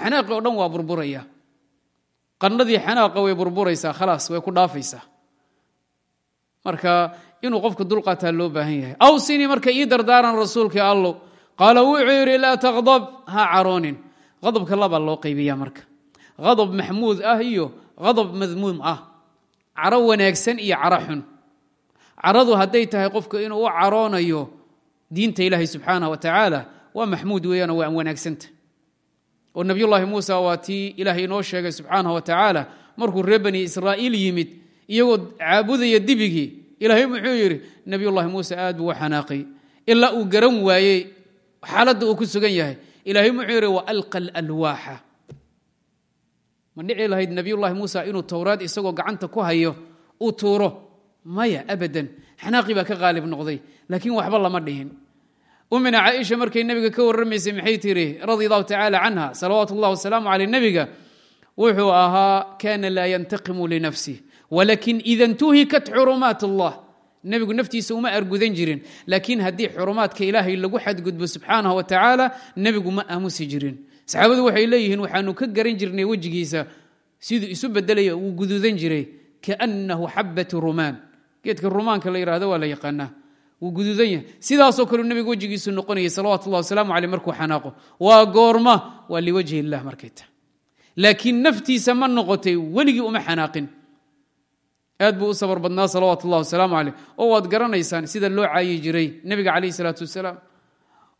Xanaaqi oo dhan waa burburaya. Qannadii xanaaqa way burburaysaa khalaas way ku dhaafaysaa. Marka inuu qofka dulqaataa loo baahan yahay. Awsinii marka ii dardaaran rasuulkii allow. Qaala wuxuu yidhi laa taqdab ha caroonin. Qadabka labaa loo qaybiya marka. Qadab maxmuud ah iyo qadab madmuum ah. Caro wanaagsan iyo caro xun. Caradu tahay qofka inuu u caroonayo diinta ilaahay subxaanah wa tacaala waa maxmuud weeyaano waa wanaagsanta oo nebiyullaahi muusa waa tii ilaahay sheegay subxaanah wa tacaala markuu reer israa'iil yimid iyagoo caabudaya dibigii ilaahay muxuu yidhi nebiyullaahi muuse aad buu u xanaaqay ilaa uu garan waayey xaaladda uu ku sugan yahay. Ilaahay muxuu yidhi wa alqa alalwaaxa. Ma dhici lahayd nebiyullaahi muusa inuu towraad isagoo gacanta ku hayo uu tuuro maya abadan xanaaqii baa ka qaalib noqday laakiin waxba lama dhihin. Umina caaisha markay nebiga ka warramaysay maxay tiri radia allahu tacaala canha salawaatu ullah wasalaamu caley nebiga wuxuu ahaa kana laa yantaqimu linafsih walakin ida ntuhikat xurumaat allah nebigu naftiisa uma argudan jirin. Laakiin haddii xurumaadka ilaahay lagu xadgudbo subxaanah wa tacaala nebigu ma aamusi jirin. Saxaabadu waxay leeyihiin waxaanu ka garan jirnay wejigiisa. Siduu isu bedelaya uu guduudan jiray. Kaannahu xabatu rumaan. Geedka rumaanka la yidhahdo waa la yaqaanaa. Wuu guduudan yahay. Sidaasoo kaleu nebigu wejigiisu noqonayay salawatu llah wasalaamu caleyh markuu xanaaqo. Waa goorma waa liwajhi illah markay tahay laakiin naftiisa ma aad buu u sabar badnaa salawaatu ullah wasalaamu caleyh oo waad garanaysaan sida loo caayi jiray nebiga calayh salaatu wasalaam.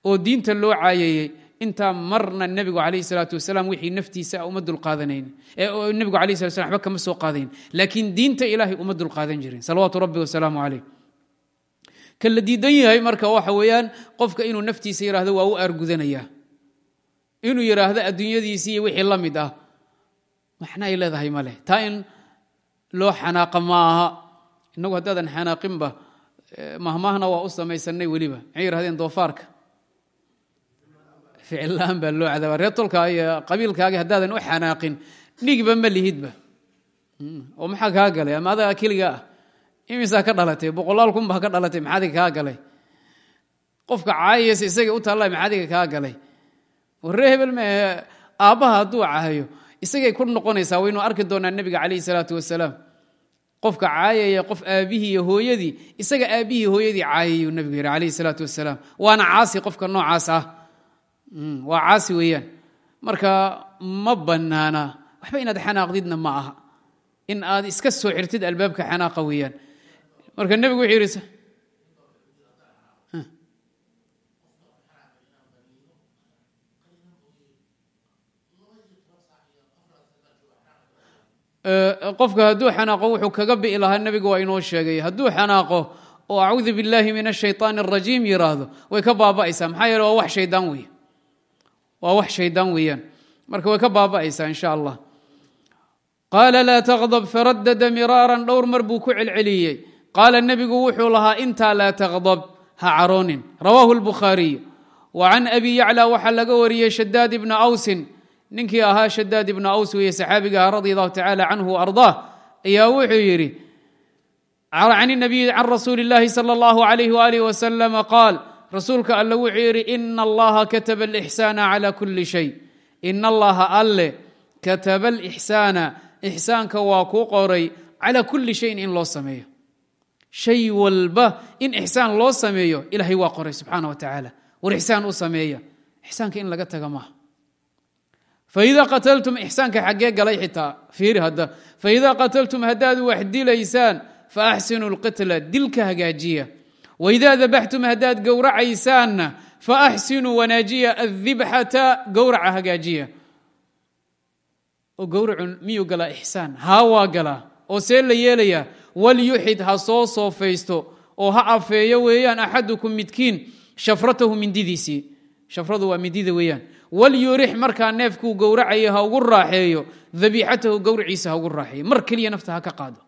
Oo diinta loo caayeeyey intaa marna nebigu calayh salaatu wasalaam wixii naftiisa uma dulqaadanayn. Nebigu alayh sala slam waba kama soo qaadayn. Laakiin diinta ilaahay uma dulqaadan jirin. Salawaatu rabbi wasalaamu caleyh ka la diidan yahay marka waxa weeyaan qofka inuu naftiisa yidhaahdo waa u aargudanaya inuu yidhaahdo adduunyadiisii wixii la mid ah. Maxna ay leedahay ma leh. Taa in loo xanaaqa ma aha innagu haddaadan xanaaqinba mahmaahna waa u samaysanay weliba. Maxay yidhahdeen doofaarka? Ficillaan baa loo cadaaba reer iyo qabiilkaagi haddaadan u xanaaqin dhigba ma lihidba. Oo maxaa kaa galay? Ama adaga keliga ah. Imisaa ka dhalatay? Boqolaal kun baa ka dhalatay maxaadiga kaa galay? Qofka caayaysa isaga u taalla maxaadiga kaa galay? Warree hebel maahe aabbaha hadduu caayo isagay ku noqonaysaa waynu arki doonaa nebiga calayhi salaatu wasalaam qofka caayaya qof aabbihii iyo hooyadii isaga aabbihii hooyadii caayayuu nebigu yidhi calayhi salaatu wasalaam waana caasi qofka noocaas ah. Waa caasi weeyaan. Marka ma bannaana. Waxba inaad xanaaqdidna ma aha. In aad iska soo xirtid albaabka xanaaqa weeyaan. Marka nebigu wuxuu yidhi qofka hadduu xanaaqo wuxuu kaga bi'i lahaa nebigu waa inoo sheegay hadduu xanaaqo oo acuudu biاllahi min ashayطaan الrajiim yiraahdo way ka baaba'aysaa maxaa yeele waa wax shaydaan wey waa wax shaydaan weeyaan marka way ka baaba'aysaa in sha allah qaala laa taqdb faradada miraaran dhowr mar buu ku celceliyey qaala nebigu wuxuu lahaa intaa laa taqdab ha caroonin rawaahu اlbukhaariy wa can abi yaclى waxaa laga wariyey shadaad ibna awsin ninkii ahaa shadaad ibna aws weeye saxaabiga aha radi allahu tacala canhu ardaa ayaa wuxuu yidhi can nabiyi can rasuuli اllahi salى اllahu alayh walih waslama qaal rasuulka alle wuxuu yidhi ina allaha kataba alixsaana cala kuli shay ina allaha alle kataba alixsaana ixsaanka waa kuu qoray cala kuli shayin in loo sameeyo shay walba in ixsaan loo sameeyo ilahay waa qoray subxaana wa tacaala war ixsaan u sameeya ixsaanka in laga taga maaha faida qataltum ixsaanka xaggee galay xitaa fiiri hadda faida qataltum haddaad wax dilaysaan faaxsinuu lqitla dilka hagaajiya waidaa dabaxtum haddaad gowracaysaanna faaxsinuu wanaajiya adibxata gowraca hagaajiya oo gowracun miyuu galaa ixsaan haa waa galaa oo see la yeelayaa walyuxid ha soo soofaysto oo ha afeeyo weeyaan axadukum midkiin shafratahu mindidiisii walyurix markaa neefkuu gowracayo ha ugu raaxeeyo. Dabiixatahu gowraciisa ha ugu raaxeeyo. Mar keliya nafta ha ka qaado.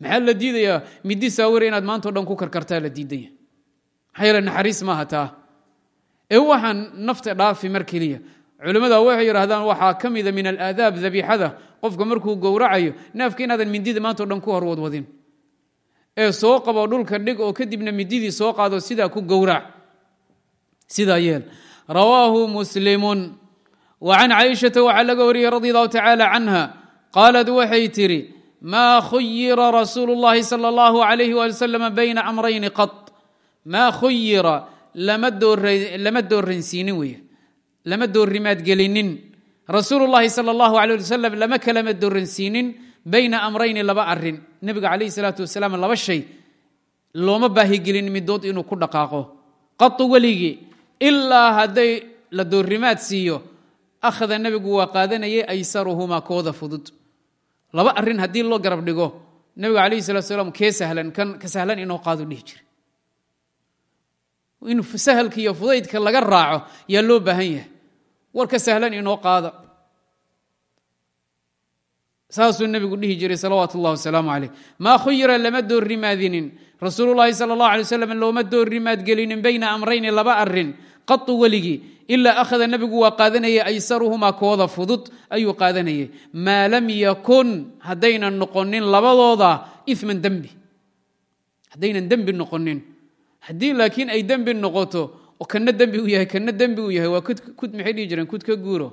Maxaa la diidayaa? Midi saawir inaad maantao dhan ku karkartaa la diidaya maxaa yeele naxariis maaha taa ee waxaan nafta dhaafi mar keliya. Culimmada waxay yidhaahdaan waxaa ka mida min alaadaab dabiixada qofka markuu gowracayo neefka inaadan mindida maantao dhan ku horwadwadin ee soo qabo dhulka dhig oo kadibna mididii soo qaado sidaa ku gowrac. Sidaa yeel rawaahu muslimun wa can caaishata waxaa laga wariyey radi allahu tacaala canha qaalad waxay tidhi maa khuyira rasuulu اllahi salى اllahu alayh wali wasalam bayna amrayni qad maa khuyira lama dooransiinin wey lama doorrimaadgelinin rasuulu llahi salى اllahu alيه ali wasalam lama kalama dooransiinin bayna amrayni laba arin nebiga calayh salaatu wasalaam laba shay looma baahigelin midood inuu ku dhaqaaqo qatu weligii ilaa hadday la doorrimaad siiyo akhada nebigu waa qaadanayay aysaruhumaa kooda fudud. Laba arrin haddii loo garab dhigo nebiga calayhi salatu salaam kee sahlan kan ka sahlan inoo qaadu dhihi jira in sahalka iyo fudaydka laga raaco yaa loo baahan yahay. War ka sahlan inoo qaada saasuu nebigu dhihi jiray salawaatu اllah wasalaamu calayh. Maa khuyira lama doorrimaadinin. Rasuulu llahi sala اllah alay slam looma doorrimaadgelinin bayna amrayni laba arrin qatu weligii ilaa akhada nebigu waa qaadanayay aysaruhumaa kooda fudud ayuu qaadanayay. Maa lam yakun haddaynan noqonin labadooda iman dembi haddaynan dembi noqonin. Haddii laakiin ay dembi noqoto kana dembi u yahay kana dembi u yahay waa kud maxay dhihi jireen kud ka guuro.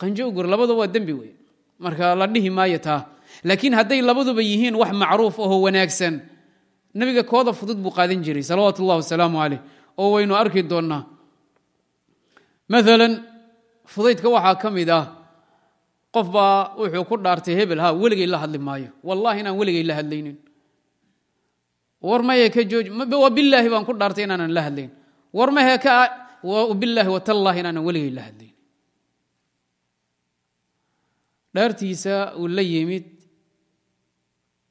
Qanjo u guuro labadaba waa dembi wey marka la dhihi maayo taa. Laakiin hadday labaduba yihiin wax macruuf ahoo wanaagsan nebiga kooda fudud buu qaadan jiray salawaatu ullahi wasalaamu caleyh oo waynu arki doonnaa maalan fudaydka waxaa ka mid ah qof baa wuxuu ku dhaartay hebel ha weligay la hadli maayo. Wallahi inaan weligay la hadlaynin. War maye ka jooj bilaahi baan ku dhaartay inaanan la hadlayn. War mahe ka bilaahi watallaahi inaanan weligay la hadlayn. Dhaartiisa uu la yimid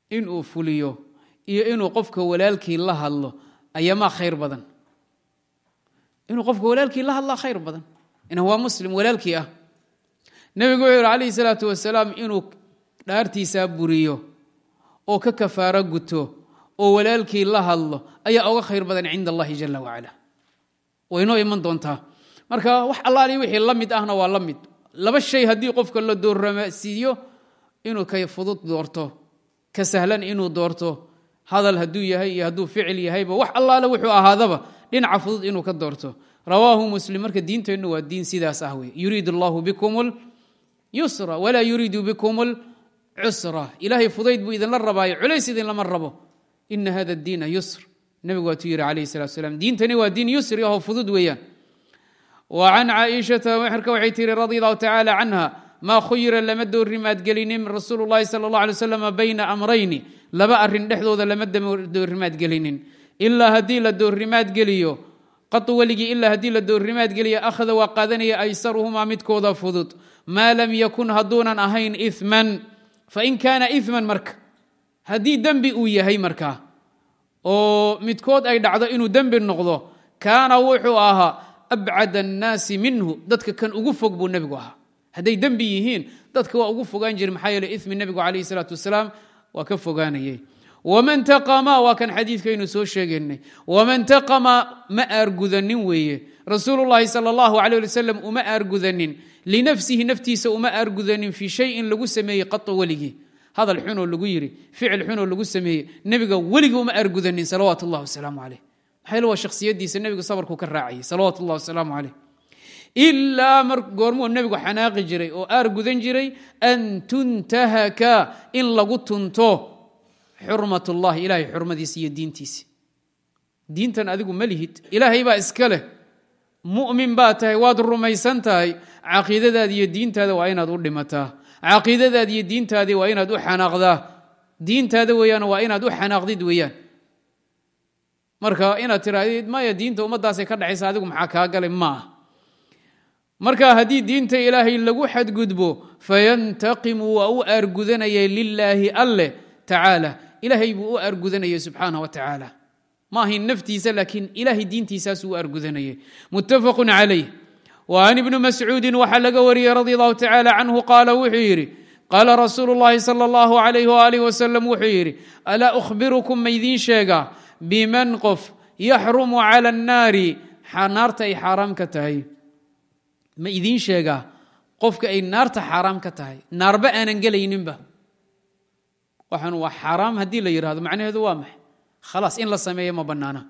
inuu fuliyo iyo inuu qofka walaalkii la hadlo ayamaa khayr badan inuu qofka walaalkii la hadlaa khayr badan. Inan waa muslim walaalkii ah. Nebigu wuxuu yihi calayhi salaatu wasalaam inuu dhaartiisaa buriyo oo ka kafaaro guto oo walaalkii la hadlo ayaa oga khayr badan cinda allahi jala wacala waynoo iman doontaa. Marka wax allaali wixii la mid ahna waa la mid. Laba shay haddii qofka la doorramasiiyo inuu ka fudud doorto ka sahlan inuu doorto hadal hadduu yahay iyo hadduu ficil yahayba wax allaale wuxuu ahaadaba dhinaca fudud inuu ka doorto. Rawaahu muslim marka diinteennu waa diin sidaas ah wey yuriid allahu bikum lyusra walaa yuriidu bikum lcusra ilaahay fudayd buu idinla rabaayo culays idinlama rabo. Ina hada diina yusr. Nebigu waatuu yidhi calayhi salatu slam diintani waa diin yusri ahoo fudud weeyaan. Wa caaishata marka waxay tihi radi allahu tacaala canha maa khuyira lama doorrimaadgelinin rasuulu llahi sala allah alay wasalam bayna amrayni. Laba arrin dhexdooda lama doorrimaadgelinin ilaa haddii la doorrimaadgeliyo qatu weligii ilaa haddii la doorrimaadgeliyo akhada waa qaadanaya aysaruhumaa midkooda fudud. Maa lam yakun hadduunan ahayn iman fain kaana iman marka haddii dembi uu yahay markaa oo midkood ay dhacdo inuu dembi noqdo kaana wuxuu ahaa abcad annaasi minhu dadka kan ugu fog buu nebigu ahaa. Hadday dembi yihiin dadka waa ugu fogaan jire maxaa yeele imi nebigu calayhi salaatu wasalaam waa ka fogaanayay waman taqama waa kan xadiidkaynu soo sheegaynay waman taqama ma aargudanin weeye rasuulullahi sala allahu alayh ali wasalam uma aargudanin linafsihi naftiisa uma aargudanin fii shayin lagu sameeyey qato weligii hadal xunoo lagu yiri ficil xunoo lagu sameeyey nebiga weligii uma aargudanin salawaatu ullahi wasalaamu caleyh maxaa waa shakhsiyadiisa nebigu sabarku ka raacayay salawaatu ullahi wasalaamu caleyh ilaa goormuu nebigu xanaaqi jiray oo aar gudan jiray an tuntahaka in lagu tunto xurmat ullahi ilaahay xurmadiisa iyo diintiisi diintan adigu ma lihid. Ilaahay baa iska leh. Mu'min baa tahay waad rumaysan tahay. Caqiidadaada iyo diintaada waa inaad u dhimataa. Caqiidadaada iyo diintaadii waa inaad u xanaaqdaa. Diintaada weeyaan waa inaad u xanaaqdid weeyaan. Marka inaad tirahdid maya diinta ummaddaasay ka dhacaysa adigu maxaa kaa galay? Ma ah marka haddii diinta ilaahay lagu xadgudbo fayantaqimu waa u aargudanaya lilaahi alleh tacaala ilaahay buu u aargudanayay subxaanah wa tacaala ma ahayn naftiisa laakiin ilaahay diintiisaasuu u argudanayay muttafaqu calayh wa an ibni mascuudin waxaa laga wariyey radi allahu tacaala canhu qaala wuxuu yidhi qaala rasuulu llahi sala allahu alayh waalih wasalam wuxuu yidhi alaa ukhbirukum maydiin sheegaa biman qof yaxrumu cala annaari naarta ay xaaraam ka tahay. Ma idiin sheegaa qofka ay naarta xaaraam ka tahay. Naarba aanan gelayninba waxaan waa xaaraam haddii la yidhahdo macnaheedu waa maxay? Khalaas in la sameeyo ma bannaana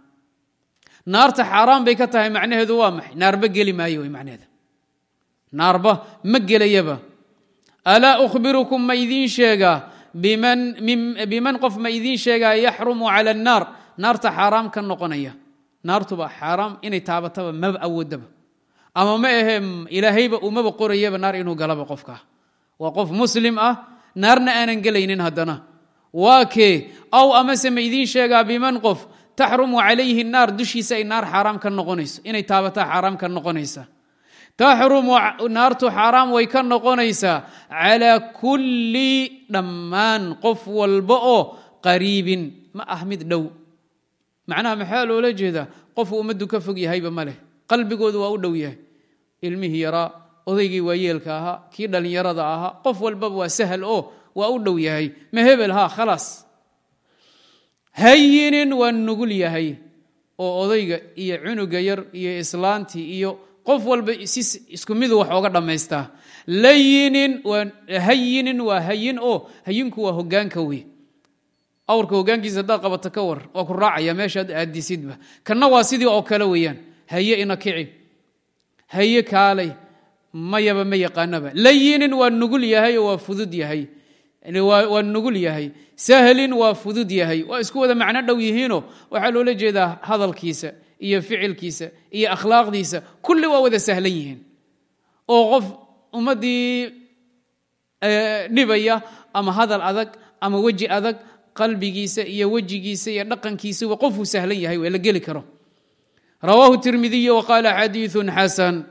naarta xaaraam bay ka tahay macnaheedu waa maxay? Naarba geli maayo way macnaheeda. Naarba ma gelayaba. Alaa ukhbirukum ma idiin sheegaa biman qof ma idiin sheegaa yaxrumu cala annaar. Naarta xaaraam ka noqonaya. Naartuba xaaraam inay taabataba maba awoodaba. Ama ma ahe ilaahayba umaba qorayaba naar inuu galaba qofka. Waa qof muslim ah naarna aanan gelaynin haddana waa kee? Aw amase ma idiin sheegaa biman qof taxrumu calayhi naar dushiisa ay naar xaaraam ka noqonayso inay taabataa xaaraam ka noqonaysa. Taxrumu naartu xaaraam way ka noqonaysaa calaa kulli dhammaan qof walba oo qariibin. Ma ah mid dhow. Macnaha maxaa loola jeedaa? Qofuu ummaddu ka fog yahayba ma leh. Qalbigoodu waa u dhow yahay. Ilmihii yaraa odaygii waayeelka ahaa kii dhallinyarada ahaa qof walbaba waa sahal oo waa u dhow yahay ma hebel ha khalaas. Hayinin waa nugul yahay oo odayga iyo cunuga yar iyo islaantii iyo qof walba isku midu wax oga dhammaystaa. Hayinin waa hayin oo hayinku waa hogaanka wey awrka hogaankiisa haddaad qabato ka war waa ku raacaya meeshaad aadisidba kanna waa sidii oo kale weeyaan haye ina kici haye kaalay mayaba ma yaqaanaba. Layinin waa nugul yahay oo waa fudud yahay waa nugul yahay sahlin waa fudud yahay waa isku wada macno dhow yihiinoo waxaa loola jeedaa hadalkiisa iyo ficilkiisa iyo akhlaaqdiisa kulli waa wada sahlan yihiin oo qof ummaddii dhibaya ama hadal adag ama weji adag qalbigiisa iyo wejigiisa iyo dhaqankiisaba qofuu sahlan yahay waa la geli karo rawaahu tirmidiy waqaala xadiiثu xasan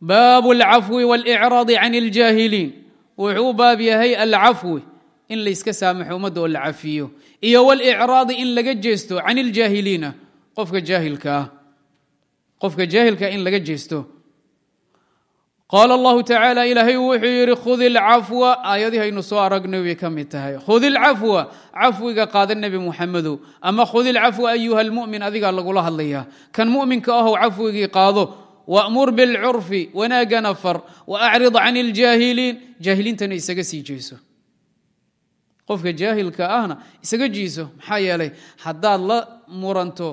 baabu اlcafwi wاlإcraadi can اljaahiliin wuxuu u baab yahay alcafwi in layska saamaxo ummadda oo la cafiyo iyo wاlإcraadi in laga jeesto can اljaahiliina qofka jaahilka ah qofka jaahilka in laga jeesto qaala allahu tacaala ilaahay wuxuu yidhi khudi ilcafwa aayadii haynu soo aragnay way ka mid tahay khudi ilcafwa cafwiga qaada nebi muxamedow ama khudi ilcafwa ayuha almu'min adigaa lagula hadlayaa kan mu'minka ahow cafwigii qaado wa'mur bilcurfi wanaagana far wa acrid can iljaahiliin jaahiliintana isaga sii jeeso qofka jaahilka ahna isaga jiiso maxaa yeelay haddaad la muranto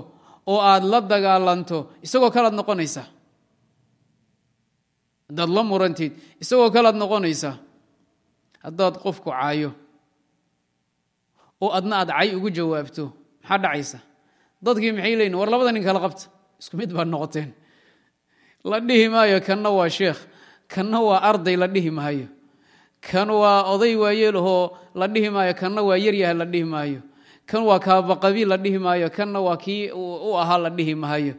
oo aad la dagaalanto isagoo kalaad noqonaysaa haddaad la murantid isagoo kalaad noqonaysaa haddaad qofku caayo oo adna aad cay ugu jawaabto maxaa dhacaysa dadkii maxay leeyiin war labada nin kala qabta isku mid baad noqoteen la dhihi maayo kanna waa sheekh kanna waa arday la dhihi maayo. Kan waa oday waayeelahoo la dhihi maayo kanna waa yaryahay la dhihi maayo. Kan waa kaabaqabiil la dhihi maayo kanna waa kii u ahaa la dhihi maayo.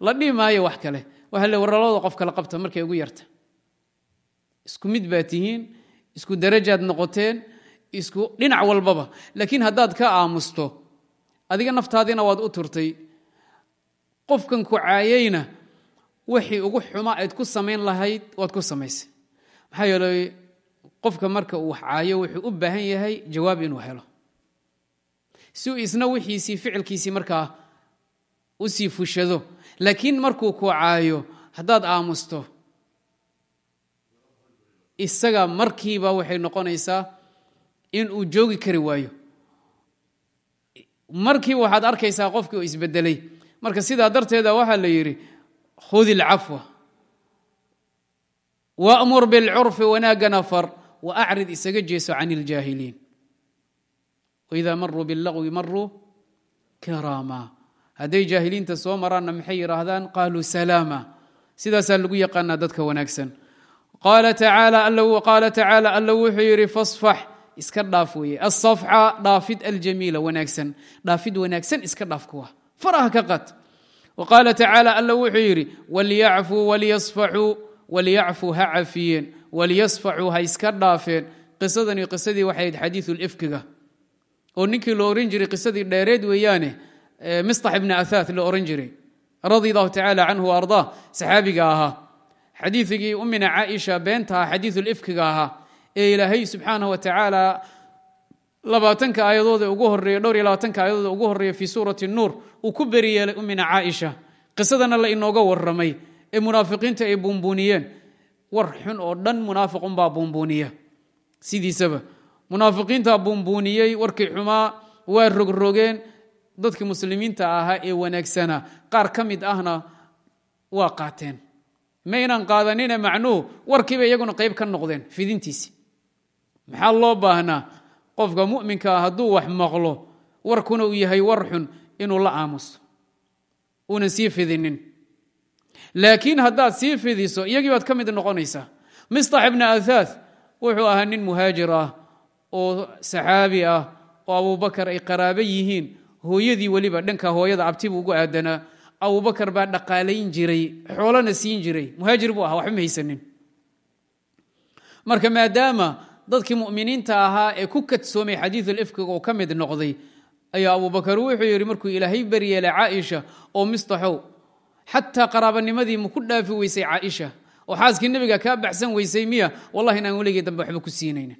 La dhihi maayo wax kale. Waxa le war labada qof qabta markay ugu yarta. Isku mid baa tihiin isku darajaad noqoteen isku dhinac walbaba. Laakiin haddaad ka aamusto adiga naftaadina waad u turtay. Qofkan ku caayayna wixii ugu xuma ayd ku samayn lahayd waad ku samaysay. Maxaa yeeley qofka marka uu wax caayo wuxuu u baahan yahay jawaab inuu helo. Si uu isna wixiisii ficilkiisii markaa u fushado laakiin markuu ku caayo haddaad aamusto isaga markiiba waxay noqonaysaa in uu joogi kari waayo. Markiiba waxaad arkaysaa qofkii oo isbedelay marka sidaa darteeda waxaa la yidhi khudi ilcafwa wamur bilcurfi wanaagana far wa acrid isaga jeeso can iljaahiliin waidaa maruu billaqwi maruu kiraama. Hadday jaahiliinta soo maraanna maxay yidhaahdaan? Qaaluu salaama. Sidaasaa lagu yaqaanaa dadka wanaagsan. Qaala tacaala alla wuxuu yidhi fasfax iska dhaaf weeye. Asafxa dhaafid aljamiila wanaagsan. Dhaafid wanaagsan iska dhaaf kuwa. Faraha ka qad qaala tacaala alla wuxuu yidhi walyacfuu walyasfaxuu walyacfuu ha cafiyeen walyasfaxuu ha iska dhaafeen qisadani qisadii waxay ahayd xadiiu lifkiga oo ninkii lo oran jiray qisadii dheereed weeyaane mistax ibni athaath la oran jiray radia allahu tacaala canhu wa ardaa saxaabiga ahaa xadiigii umina caaisha beenta ah xadiiulifkiga ahaa ee ilaahay subxaanah wa tacaala labaatanka aayadood ee ugu horreeya dhowr iyo labaatanka aayadood ugu horreeya fii suurati nuur uu ku beri yeelay umina caaisha. Qisadana la inooga warramay ee munaafiqiinta ay buunbuuniyeen. War xun oo dhan munaafiqunbaa buunbuuniya. Sidiisaba munaafiqiintaa buunbuuniyey warkii xumaa waa rogrogeen dadkii muslimiinta ahaa ee wanaagsanaa qaar ka mid ahna waa qaateen. Maynan qaadanine macnuhu warkiiba iyaguna qayb ka noqdeen fidintiisi. Maxaa loo baahnaa qofka muminka ah hadduu wax maqlo warkuna uu yahay war xun inuu la aamuso uunan sii fidinin. Laakiin haddaad sii fidiso iyagii baad ka mid noqonaysaa. Mistax ibna athaath wuxuu ahaa nin muhaajir ah oo saxaabi ah oo abubakar ay qaraabo yihiin. Hooyadii weliba dhanka hooyada abtibu ugu aadanaa. Abubakar baa dhaqaalayn jiray xoolana siin jiray. Muhaajir buu aha waxba ma haysanin. Marka maadaama dadkii muminiinta ahaa ee ku kadsoomay xadiiulifkiga oo ka mid noqday ayaa abubakar wuxuu yidhi markuu ilaahay baryeelay caaisha oo mistaxow xataa qaraabanimadii ma ku dhaafi weysay caaisha oo xaaskii nebiga kaa baxsan weysay miya wallahi inaan weligii dambe waxba ku siinaynin.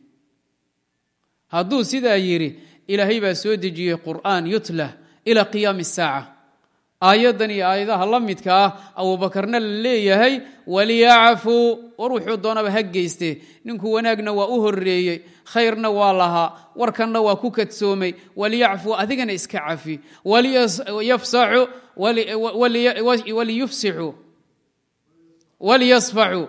Hadduu sidaa yidhi ilaahay baa soo dejiyey qur'aan yutla ila qiyaami saaca aayaddan iyo aayadaha la midka ah abuubakarna la leeyahay waliyacfuu war wuxuu doonaba ha geyste. Ninku wanaagna waa u horeeyey khayrna waa lahaa warkanna waa ku kadsoomay. Waliyacfuu adigana iska cafi. Waliyufsixuu waliyasfaxuu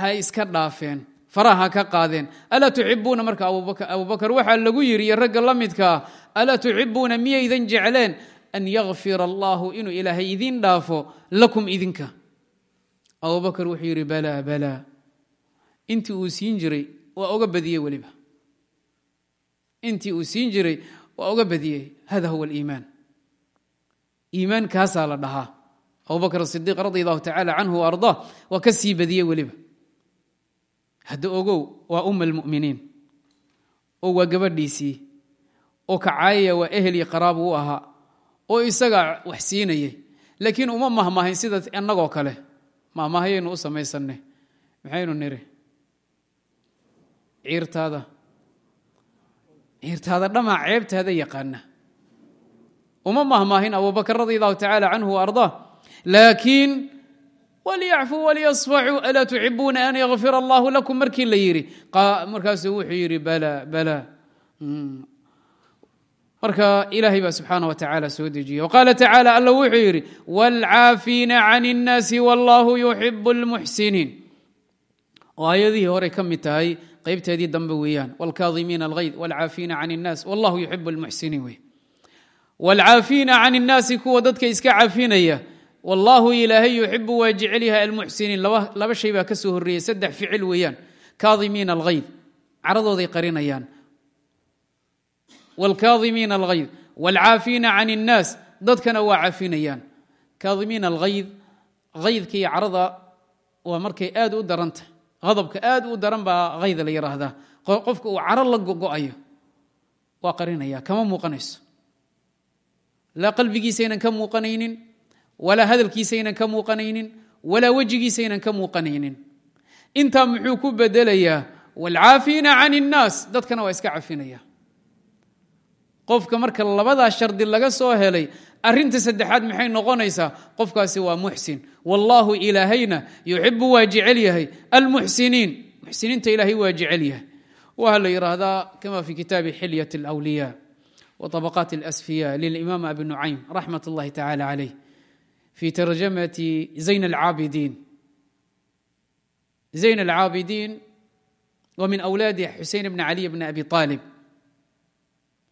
ha iska dhaafeen faraha ka qaadeen. Alaa tuxibuuna marka abubakar waxaa lagu yidhi iyo ragga la midkaa alaa tuxibuuna miyaydan jecleen an yakfira allahu inuu ilaahay idin dhaafo lakum idinka. Abubakar wuxuu yidhi balaa balaa intii uu siin jiray waa oga badiyey weliba. Intii uu siin jiray waa oga badiyey. Hada huwa aliimaan. Iimaan kaasaa la dhahaa. Abubakr asidiiq radi allahu tacaala canhu wa waa ka sii badiyey weliba. Hadda ogow waa umma almu'miniin oo waa gabadhiisii. Oo kacaayaya waa ehel iyo qaraabu u ahaa oo isagaa wax siinayay. Laakiin uma mahmahayn sida annagoo kale. Mahmahayaynu u samaysanay maxaynu niri? Ciirtaada. Ciirtaada dhamaa ceebtaada yaqaana uma mahmaahin abubakr radi allahu tacaala canhu ardaa laakiin waliyacfuu waliyasfaxuu alaa tuxibuuna an yakfir allahu lakum? Markii la yidhi markaasuu wuxuu yidhi bala bala marka ilaahay baa subxaana wa tacaala soo dejiyey wqaala tacaala alla wuxuu yidhi wاlcaafiina can الnaasi wallahu yuxibu اlmuxsiniin oo aayadihii horey ka mid tahay qeybteedii dambe weeyaan wاlkaadimiina alghayd wاlcaafiina can الnaas wallahu yuxibu اlmuxsiniin wey wاlcaafiina can الnaasi kuwa dadka iska cafinaya wallaahu ilaahay yuxibu waa jecel yahay almuxsiniin laba shay baa ka soo horreeyey saddex ficil weeyaan kaadimiina alghayd caradooday qarinayaan wاlkaadimiina alghayd wاlcaafiina can الnaas dadkana waa cafinayaan kaadimiina alghayd haydka iyo carada waa markay aad u daranta hadabka aad u daran baa hayd la yidhaahdaa qofka uu caro la gogo'ayo waa qarinaya kama muuqanayso laa qalbigiisaynan ka muuqanaynin walaa hadalkiisaynan ka muuqanaynin walaa wejigiisaynan ka muuqanaynin intaa muxuu ku bedelayaa wاlcaafiina can الnaas dadkana waa iska cafinaya qofka marka labadaa shardi laga soo helay arinta saddexaad maxay noqonaysaa qofkaasi waa muxsin wallaahu ilaahayna yuxibu waa jecel yahay almuxsiniin muxsiniinta ilaahay waa jecel yahay waa la yidhaahdaa kama fi kitaabi xilyat اlأwliya وطبقات الأسفياء للإمام أبي نعيم رحمة الله تعالى عليه في ترجمة زين العابدين زين العابدين ومن أولاد حسين بن علي بن أبي طالب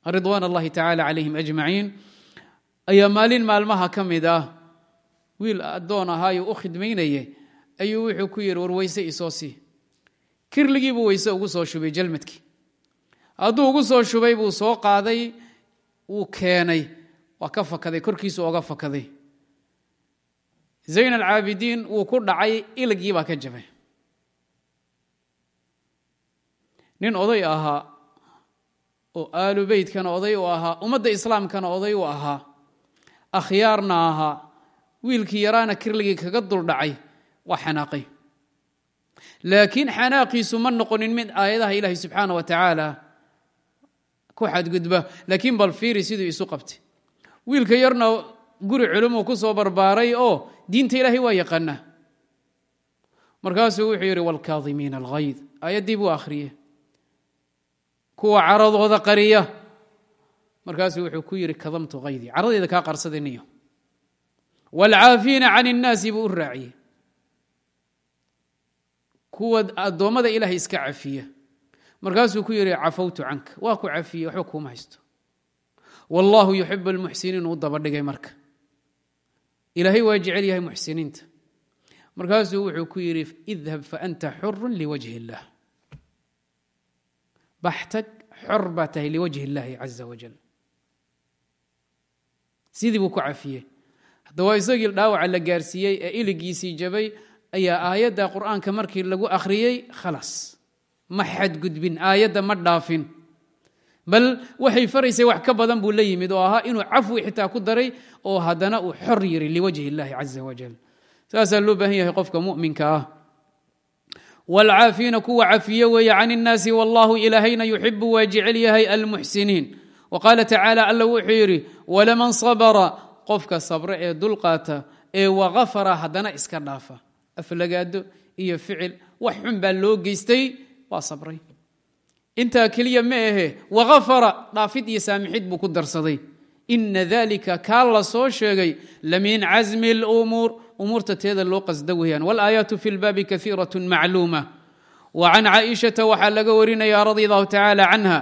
ridwaan allahi tacaala calayhim ajmaciin ayaa maalin maalmaha ka mid ah wiil addoon ahaayo u khidmaynaye ayuu wuxuu ku yidhi war weyse isoo sii. Kirligiibuu weyse ugu soo shubay jalmadkii. Hadduu ugu soo shubay buu soo qaaday wuu keenay waa ka fakaday korkiisu oga fakaday. Zayn alcaabidiin wuu ku dhacay iligii baa ka jabay. Nin oday ahaa oo aalu beytkana oday u ahaa ummadda islaamkana oday u ahaa akhyaarna ahaa wiilkii yaraana kirligii kaga duldhacay waa xanaaqay. Laakiin xanaaqiisu ma noqonin mid aayadaha ilaahay subxaana wa tacaala ku xadgudba laakiin bal fiiri siduu isu qabtay. Wiilka yarna guri culumuu ku soo barbaaray oo diinta ilaahay waa yaqaana markaasuu wuxuu yidhi waalkaadimiina alghayd aayaddii buu akhriyey kuwa caradooda qariya. Markaasuu wuxuu ku yidhi kadamtu haydii caradeeda kaa qarsaday niyo. Waalcaafiina can innaasi buu u raaciyey. Kuwa addoommada ilaahay iska cafiya. Markaasuu ku yidhi cafawtu canka. Waa ku cafiyey waxba kuuma haysto. Wallaahu yuxibu almuxsiniin uu dabadhigay marka. Ilaahay waa jecel yahay muxsiniinta. Markaasuu wuxuu ku yidhi idhab faanta xurun liwajhi اllah baxtag xor baa tahay liwajhi اllahi caza wajal sidii buu ku cafiyey haddaba isagii dhaawaca la gaarsiiyey ee iligiisii jabay ayaa aayadda qur'aanka markii lagu akhriyey khalaas ma xadgudbin aayadda ma dhaafin bal waxay faraysay wax ka badan buu la yimid oo ahaa inuu cafwi xitaa ku daray oo haddana uu xor yiri liwajhi اllahi caza wajal saasaa loo baahan yahay qofka muminka ah wاlcaafiina kuwa cafiye weeye can الnaasi wallahu ilaahayna yuxibu waa jecel yahay almuxsiniin waqaala tacaala alla wuxuu yidhi walaman sabra qofka sabre ee dulqaata ee wagafara haddana iska dhaafa aflagaado iyo ficil wax xun baa loo geystay waa sabray intaa keliya ma ahe wagafara dhaafid iyo saamixid buu ku darsaday ina dalika kaa la soo sheegay lamin casmi اlumuur umuurta teeda loo qasda weeyaan wاlaayaatu fi lbaabi kaiiraة macluuma wa can caaئiشhaةa waxaa laga warinaya radi allahu tacala canha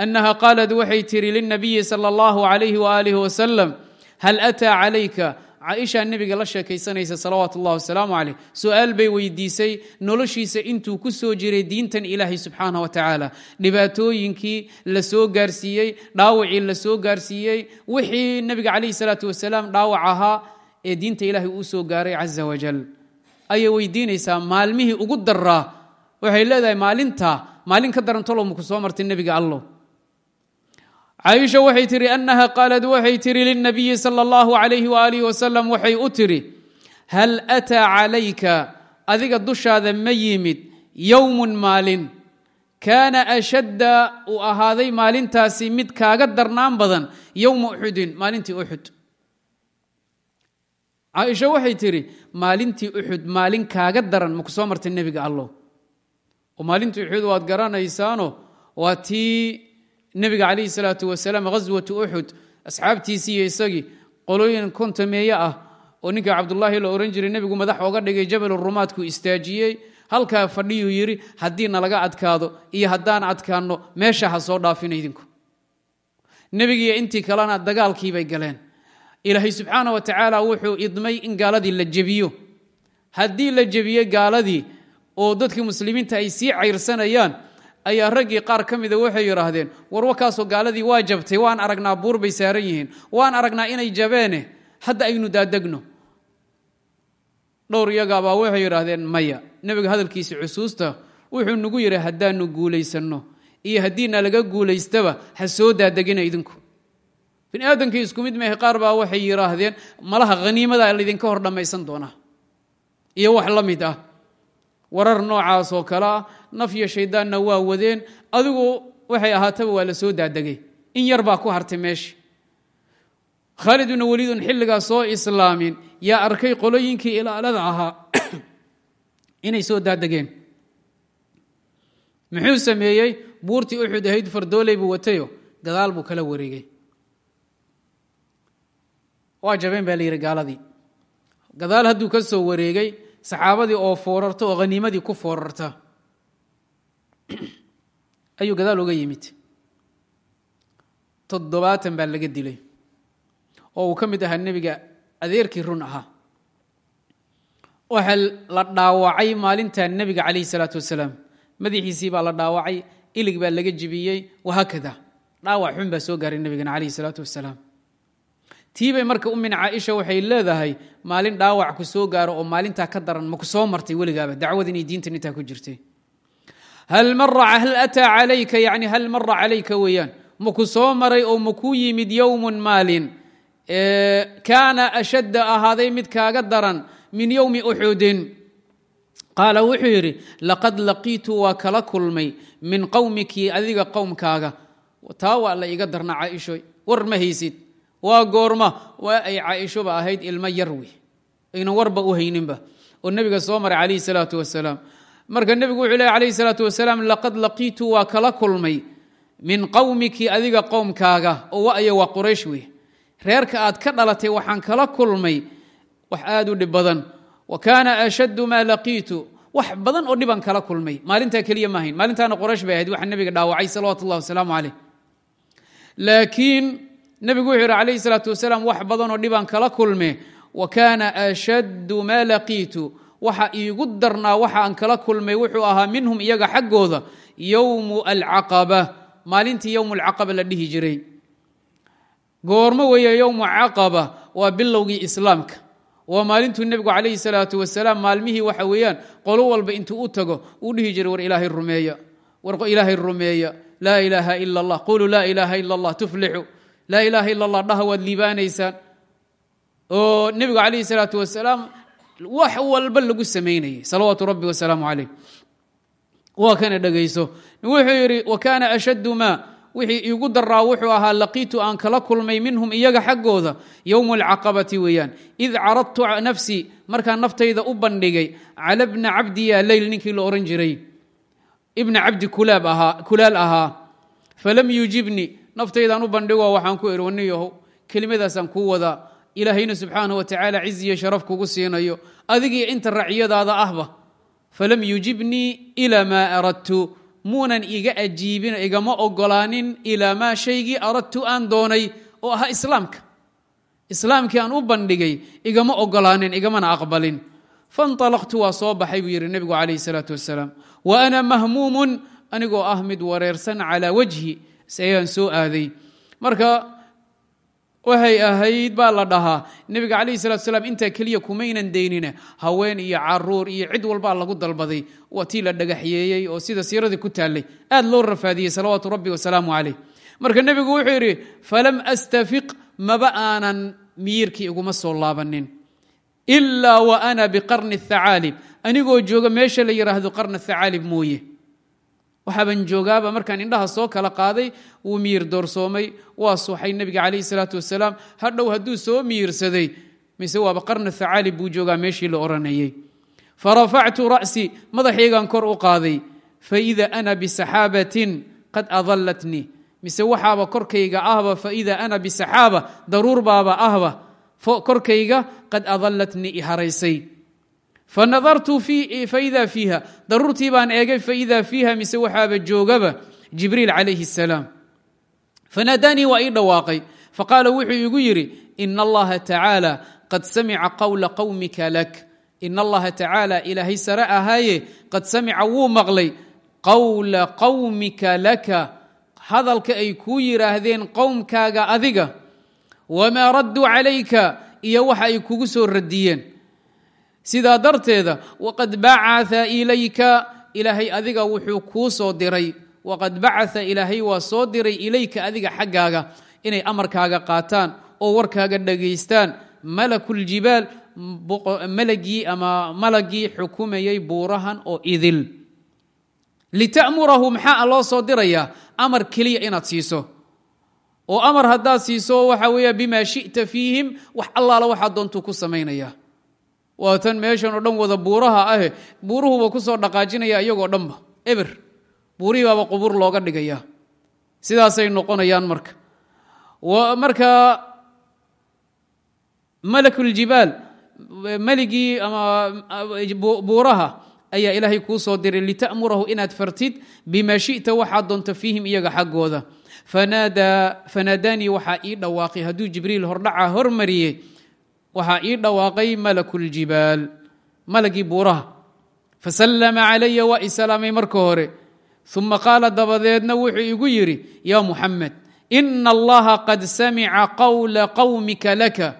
أnaha qaalat waxay tiri lلnabiyi salى اllahu عalayh walih wasalam hal ataa calayka caaisha nebiga la sheekaysanaysa salawaatu اllah wasalaamu calayh su'aal bay weydiisay noloshiisa intuu ku soo jiray diintan ilaahay subxaanah wa tacaala. Dhibaatooyinkii la soo gaarsiiyey dhaawacii la soo gaarsiiyey wixii nebiga calayh salaatu wasalaam dhaawac ahaa ee diinta ilaahay uu soo gaaray caza wajal ayay weydiinaysaa maalmihii ugu daraa waxay leedahay maalinta maalin ka daran tolowma ku soo martay nebiga allow caaisha waxay tihi annaha qaalad waxay tihi lilnabiyi sala allahu calayhi waaalih wasalam waxay u tidhi hal ataa calayka adiga dushaada ma yimid yowmun maalin. Kaana ashadda uu ahaaday maalintaasi mid kaaga darnaan badan yowma uxudin maalintii uxud caaisha waxay tidhi maalintii uxud maalin kaaga daran maku soo martay nebiga allow oo maalintii uxud waad garanaysaano waa tii nebiga calayhi salaatu wasalaam ghaswatu uxud asxaabtiisii iyo isagii qolooyin kontameeye ah oo ninka cabdulaahi la ohan jiray nebigu madax oga dhigay jabal rumaadku istaajiyey. Halkaa fadhiyuu yidhi haddii nalaga adkaado iyo haddaan adkaanno meesha ha soo dhaafina idinku. Nebigiiyo intii kalena dagaalkiibay galeen. Ilaahay subxaana wa tacaala wuxuu idmay in gaaladii la jebiyo. Haddii la jebiye gaaladii oo dadkii muslimiinta ay sii cayrsanayaan ayaa raggii qaar ka mida waxay yidhaahdeen war wakaasoo gaaladii waa jabtay waan aragnaa buur bay saaran yihiin waan aragnaa inay jabeene hadda aynu daadegno. Dhowr iyagaabaa waxay yidhaahdeen maya nebiga hadalkiisa xusuusta wuxuu nagu yidhi haddaanu guulaysanno iyo haddiina laga guulaystaba ha soo daadegina idinku. Bini aadamkii isku mid mehe qaar baa waxay yidhaahdeen malaha haniimada laydinka hor dhammaysan doonaa iyo wax la mid ah warar noocaas oo kale ah naf iyo shayddaanna waa wadeen adigu waxay ahaataba waa la soo daadegay in yar baa ku hartay meesha khaalid ibnu weliidun xilligaa soo islaamin yaa arkay qolooyinkii ilaalada ahaa inay soo daadegeen muxuu sameeyey? Buurtii uxud ahayd fardooley buu watayo gadaal buu kala wareegay. Waa jabeen baa la yidhi gaaladii. Gadaal hadduu ka soo wareegay saxaabadii oo foorarta oo haniimadii ku foorarta. Ayuu gadaal uga yimid. Toddobaatan baa laga dilay. Oo uu ka mid ahaa nebiga adeerkii run ahaa. Waxaa la dhaawacay maalinta nebiga calayhi salaatu wasalaam. Madaxiisii baa la dhaawacay ilig baa laga jibiyey wahaakada dhaawac xun baa soo gaaray nebigana calayhi salaatu wasalaam tiibay marka umin caaisha waxay leedahay maalin dhaawac ku soo gaaro oo maalintaa ka daran maku soo martay weligaaba? Dacwad inay diintan intaa ku jirtay. Hal ataa calayka yani hal mara calayka weeyaan maku soo maray oo makuu yimid yowmun maalin? Kaana ashadda ahaaday mid kaaga daran min yowmi uxudin. Qaala wuxuu yidhi laqad laqiitu waa kala kulmay min qowmikii adiga qowmkaaga taa waa la iga darna caaisho war ma haysid waa goorma waa ay caaishoba ahayd ilmo yar wey aynan warba u hayninba. Oo nebiga soo maray calayhi salaatu wasalaam. Marka nebigu wuxuu ley alayhi salaatu wasalaam laqad laqiitu waa kala kulmay. Min qowmiki adiga qowmkaaga. Oo wa'ya waa quraysh wey reerka aad ka dhalatay waxaan kala kulmay. Wax aad u dhib badan. Wa kaana ashaddu maa laqiitu. Wax badan oo dhiban kala kulmay. Maalintaa keliya maahayn maalintaana qoraysh bay ahayd. Waxa nebiga dhaawacay salawatu ullahi wasalaamu caleyh laakiin nebigu wuxuu yidhi calayhi salaatu wasalaam wax badan oo dhibaan kala kulme wa kaana ashaddu maa laqiitu. Waxa iigu darnaa waxa aan kala kulmay wuxuu ahaa minhum iyaga xaggooda yowmu alcaqaba. Maalintii yowmu alcaqaba la dhihi jiray. Goormo weeye yowmu caqaba waa bilowgii islaamka. Waa maalintuu nebigu calayhi salaatu wasalaam maalmihii waxa weeyaan qolo walba intuu u tago uu dhihi jiray war ilaahay rumeeya. War ilaahay rumeeya. Laa ilaaha ila allah. Quluu laa ilaaha ila allah tuflixu laa ilaaha ila allah dhaha waad liibaanaysaan oo nebigu calayhi salaatu wasalaam wax walba lagu samaynayay salawaatu rabbi wasalaamu calayh waa kana dhegayso wuxuu yidhi wa kaana ashaddu maa. Wixii iigu daraa wuxuu ahaa laqiitu aan kala kulmay minhum iyaga xaggooda yowmu alcaqabati weeyaan. Id caradtu nafsii markaan naftayda u bandhigay cala bna cabdi ya leyl ninkii la ohan jiray. Ibna cabdi kulaal ahaa. Falam yujibni naftaydaan u bandhigo waxaan ku waniyahow kelimadaasaan kuu wadaa ilaahayna subxaanah wa tacaala ciziyo sharaf kugu siinayo. Adigii inta raciyadaada ahba falam yujibnii ilaa maa aradtu. Muunan iga ajiibin igama ogolaanin ilaa maa shaygii aradtu aan doonay oo ahaa islaamka. Islaamkii aan u bandhigay igama ogolaanin igamana aqbalin. Fanalaqtu waa soo baxay buu yidhi nebigu calayhi salaatu wasalaam. Wa ana mahmuumun anigoo ah mid wareersan calaa wajhi si ayaan soo aaday. Marka waxay ahayd baa la dhahaa nebiga calayhi salatu salaam intaa keliya kumaynan daynina haween iyo carruur iyo cid walbaa lagu dalbaday waa tii la dhagaxyeeyey oo sida siiradii ku taallay. Aad loo rafaadiyey salawaatu rabbi wasalaamu calayh. Marka nebigu wuxuu yidhi falam astafiq maba aanan miyirkii iguma soo laabanin ilaa wa ana biqarni thacaalib anigoo jooga meesha la yidhaahdo qarna thacaalib mooye waxaaban joogaaba markaan indhaha soo kala qaaday wuu miyir doorsoomay. Waa suuxay nebiga calayhi salaatu wasalaam hadhow hadduu soo miyirsaday mise waaba qarna thacaalib buu joogaa meeshii la odhanayey farafactu ra'sii madaxaygaan kor u qaaday. Faida ana bisaxaabatin qad adallatnii. Mise waxaaba korkayga ahba faida ana bisaxaaba daruur ahba korkayga qad adallatnii i haraysay fanadartu faida fiiha daruurtii baan eegay faida fiiha mise waxaaba joogaba jibriil calayhi الsalaam fanaadaanii waa ii dhawaaqay faqaala wuxuu igu yidhi ina allaha tacaala qad samica qowla qowmika lak ina allaha tacaala ilaahay sare ahaaye qad samica wuu maqlay qowla qowmika laka hadalka ay kuu yidhaahdeen qowmkaaga adiga wamaa radduu calayka iyo waxa ay kugu soo radiyeen sidaa darteeda waqad bacaa ilayka ilaahay adiga wuxuu kuu soo diray. Waqad bacaa ilaahay waa soo diray ilayka adiga xaggaaga inay amarkaaga qaataan oo warkaaga dhagaystaan malakuljibaal malagii ama malagii xukumayay buurahan oo idil. Lita'murahu maxaa loo soo dirayaa amar keliya inaad siiso. Oo amar haddaad siiso waxa weeya bimaa shi'ta fiihim wax allaala waxaa doontuu ku samaynaya waa tan meeshan oo dhan wada buuraha ahe. Buuruhuba ku soo dhaqaajinaya iyagoo dhanba eber. Buurihii baaba qubuur looga dhigaya. Sidaasay noqonayaan marka. Marka malakuljibaal meligii ama buuraha ayaa ilaahay kuu soo diray lita'murahu inaad fartid bima shi'ta waxaad doonto fiihim iyaga xaggooda. Fanaadaanii waxaa ii dhawaaqay. Hadduu jibriil hordhaca hormariyey waxaa ii dhawaaqay malakuljibaal malagii buuraha. Fasallama calaya waa i marka hore. Uma qaala dabadeedna wuxuu igu yidhi yaa muxamed ina allaha qad samica qowla qowmika laka.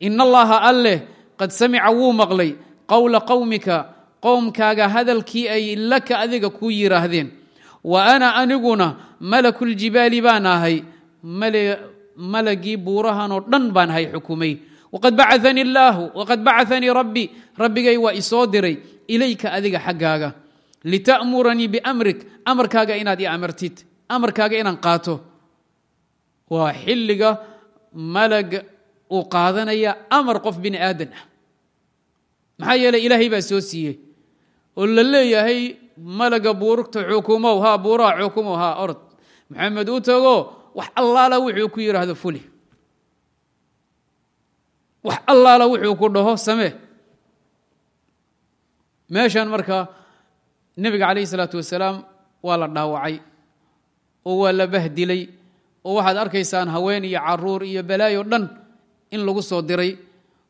Ina allaha alleh qad samica wuu maqlay qowla qowmika qowmkaaga hadalkii ay laka adiga kuu yidhaahdeen. Wa ana aniguna malakuljibaali baan ahay. Malagii buurahanoo dhan baan ahay xukumay waqad bacanii illaahu waqad bacanii rabbi. Rabbigay waa isoo diray ilayka adiga xaggaaga lita'muranii biamrik amarkaaga inaad i amartid amarkaaga inaan qaato. Waa xilliga malaga uu qaadanaya amar qof bini aadan ah. Maxaa yeeley ilaahay baa soo siiyey. Oo la leeyahay malaga buurugta xukumow ha buuraha xukumow ha orod. Maxamed u tago wax allaala wuxuu ku yidhaahdo fuli wax allaala wuxuu ku dhaho samee. Meeshan marka nebiga calayhi salaatu wasalaam waa la dhaawacay oo waa la bahdilay oo waxaad arkaysaan haween iyo carruur iyo balaayo dhan in lagu soo diray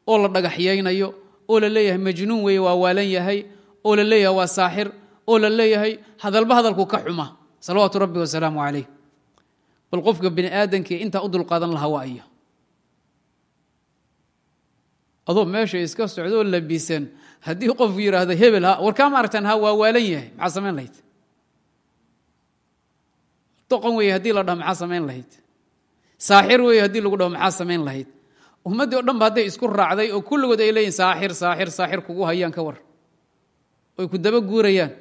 oo la dhagaxyaynayo oo la leeyahay majnuun weeye waa waalan yahay oo la leeyahay waa saaxir oo la leeyahay hadalba hadalku ka xuma. Salawaatu rabbi wasalaamu calayh. Bal qofka bini aadamkii intaa u dulqaadan lahaa waa ayo adoo meesha iska socdoo labisan. Haddii qofku yidhaahdo hebel ha war kaa maaragtaan ha waa waalan yahay. Maxaa samayn lahayd? Doqon weeye haddii la dhaho maxaa samayn lahayd? Saaxir weeye haddii lagu dhaho maxaa samayn lahayd? Ummaddii o dhan ba hadday isku raacday oo kulligood ay leeyihiin saaxir saaxir saaxir kugu hayaan ka war. Oy ku daba guurayaan.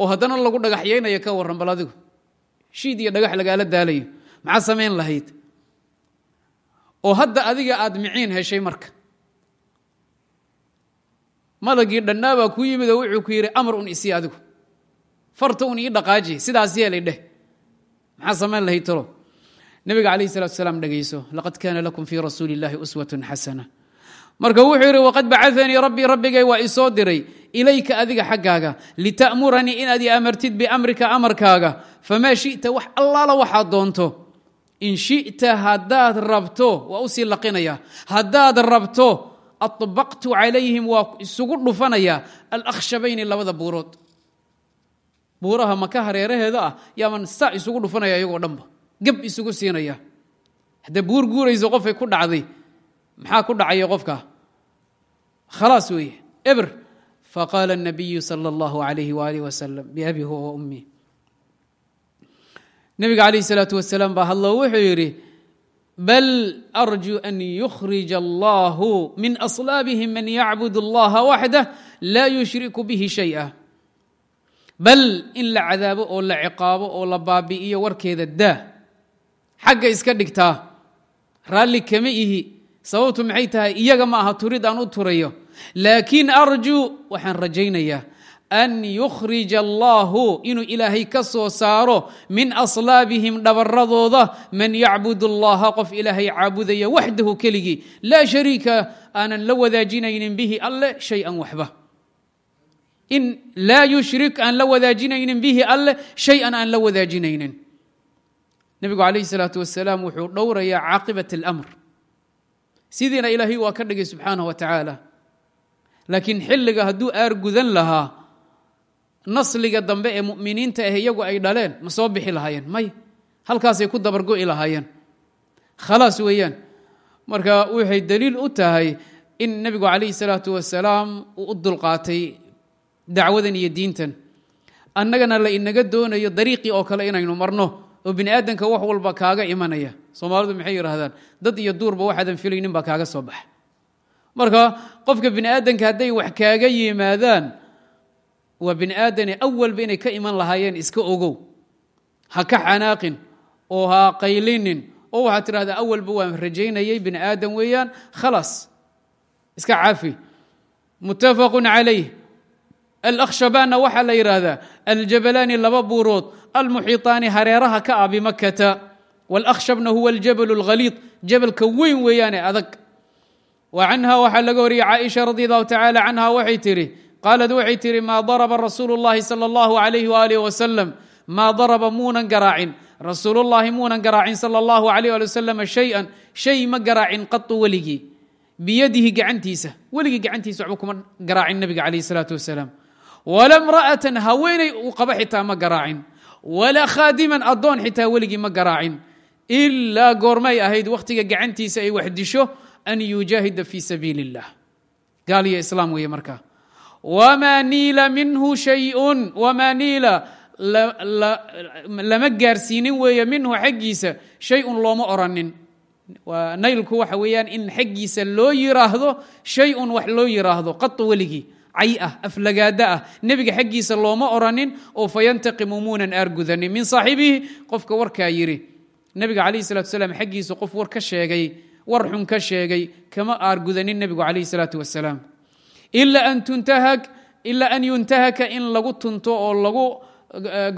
Oo haddana lagu dhagaxyaynaya ka warran bal adigu. Shiid iyo dhagax lagaala daalayo. Maxaa samayn lahayd? Oo hadda adiga aad miciin heshay marka malagii dhannaabaa kuu yimid oo wuxuu ku yidhi amar un isii adigu. Farta un ii dhaqaaji sidaas yeelay dheh maxaa samayn lahayd talo nebiga calayh salatu salaam dhegayso laqad kaana lakum fii rasuuli illahi uswatun xasana. Marka wuxuu yidhi waqad bacanii rabbii rabbigay waa isoo diray ilayka adiga xaggaaga lita'muranii inaad i amartid biamrika amarkaaga. Famaa shita wax allaala waxaad doonto. In shita haddaad rabto waa u sii laqinaya. Haddaad rabto abaqtu calayhim waa isugu dhufanaya alakhshabayni labada buurood buuraha maka hareeraheeda ah yaaman saa isugu dhufanaya iyagoo dhanba geb isugu siinaya haddee buur guurayso qofay ku dhacday maxaa ku dhacaya qofka khalaas weeye eber faqaala الnabiyu salى اllahu alayh walih wasalam biabi huwa wa ummi nebiga calayh الsalaatu wasalaam baa hadlo wuxuu yidhi bal arju an yukhrij allahu min aslaabihim man yacbud اllaha waxdah laa yushriku bihi shayئa bal in la cadaabo oo la ciqaabo oo la baabi'iyo warkeeda daa xagga iska dhigtaa raalli kama ihi sababtu maxay tahay iyaga ma aha turid aan u turayo laakiin arjuu waxaan rajaynayaa an yukhrija allahu inuu ilaahay ka soo saaro min aslaabihim dhabaradooda man yacbud allaha qof ilaahay caabudaya waxdahu keligii laa shariika aanan la wadaajinaynin bihi alle shay-an waxba in laa yushrik aan la wadaajinaynin bihi alle shay-an aan la wadaajinaynin nebigu calayhi salaatu wasalaam wuxuu dhowrayaa caaqibat اlamr sidiina ilaahay waa ka dhigay subxaanah wa tacaala laakiin xilliga hadduu aar gudan lahaa nasliga dambe ee mu'miniinta ah iyagu ay dhaleen ma soo bixi lahaayeen may halkaasay ku dabargo'i lahaayeen. Khalaas weeyaan. Marka waxay daliil u tahay in nebigu calayhi salaatu wasalaam uu u dulqaatay dacwadan iyo diintan. Annagana la inaga doonayo dariiqii oo kale inaynu marno oo bini aadamka wax walba kaaga imanaya. Soomaalidu maxay yidhaahdaan dad iyo duurba waxaadan filaynin baa kaaga soo baxa. Marka qofka bini aadamka hadday wax kaaga yimaadaan waa bini aadane awalba inay ka iman lahaayeen iska ogow. Ha ka xanaaqin oo ha qaylinin. Oo waxaad tidhahdaa awalba waan rajaynayay bini aadam weeyaan khalaas iska cafi muttafaqun calayh. Alakhshabaanna waxaa la yidhaahdaa aljabalaani laba buurood almuxiitaani hareeraha ka ah bimakata walakhshabna huwa aljabalu alghaliid jabalka weyn weeyaane adag. Wa canha waxaa laga wariyey caaisha radi allahu tacaala canha waxay tidhi qaalad waxay tidhi maa daraba rasuulu llahi sala allahu alayh waalih wasalam maa daraba muunan garaacin rasuulullahi muunan garaacin sala allahu alayh ali wasalam shay-an shay ma garaacin qatu weligii biyadihi gacantiisa weligii gacantiisa waxba kuma garaacin nebiga calayh salaatu wasalaam wala mra'atan haweenay uu qaba xitaa ma garaacin walaa khaadiman addoon xitaa weligii ma garaacin ilaa goormay ahayd wakhtiga gacantiisa ay wax an yujaahida fii sabiili اllah gaal islaam weeye markaa wamaa niila minhu shayun wamaa niila lama gaarsiinin weeye minhu xaggiisa shay-un looma oranin. Naylku waxa weeyaan in xaggiisa loo yiraahdo shay-un wax loo yiraahdo qatu weligii cay ah aflagaada ah nebiga xaggiisa looma oranin oo fayantaqimu muunan aargudanin min saaxibihi qofka warkaa yidhi nebiga calayhi salatu wasalaam xaggiisa qof war ka sheegay war xun ka sheegay kama aargudanin nebigu calayhi salaatu wasalaam ila an tuntahak ila an yuntahaka in lagu tunto oo lagu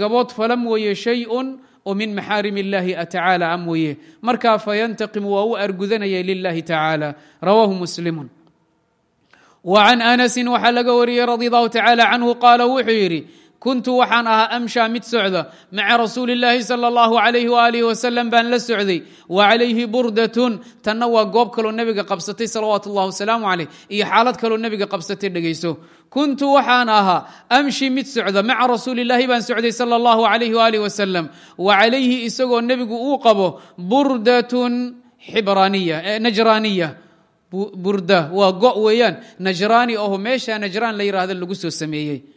gabood fala mooye shay-un oo min maxaarim illaahi tacaala a mooye markaa fayantaqimu waa u argudanaya lilahi tacaala. Rawaahu muslimun. Wa can anasin waxaa laga wariyey radi allahu tacaala canhu qaala wuxuu yidhi kuntu waxaan ahaa amshaa mid socda maca rasuuli illaahi sala allahu alayh waalihi wasalam baan la socday. Wa calayhi burdatun tanna waa goob kaloo nebiga qabsatay salawaatu ullahi wasalaamu caleyh iyo xaalad kaloo nebiga qabsatay dhegayso kuntu waxaan ahaa amshi mid socda maca rasuulillaahi baan socday sala allahu alayh waalih wasalam wa calayhi isagoo nebigu uu qabo burdatun xibraaniya najraaniya. Burda waa go' weeyaan. Najraani aho meesha najraan la yidhaahda lagu soo sameeyey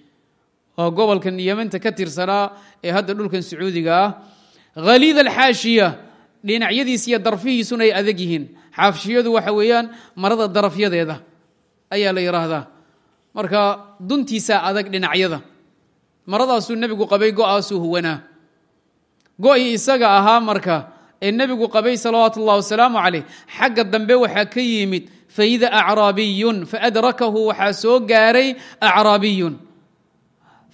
waa gobolkan yemanta ka tirsanaa ee hadda dhulkan sacuudiga ah haliid alxaashiya dhinacyadiis iyo darfihiisuna ay adag yihiin. Xaashiyadu waxa weeyaan marada darafyadeeda ayaa la yidhaahdaa marka duntiisaa adag dhinacyada. Maradaasuu nebigu qabay go'aasuu huwanaa go'i isaga ahaa marka ee nebigu qabay salawaatu wasalaamu caleyh xagga dambe waxaa ka yimid faida acraabiyun faadrakahu waxaa soo gaaray acraabiyun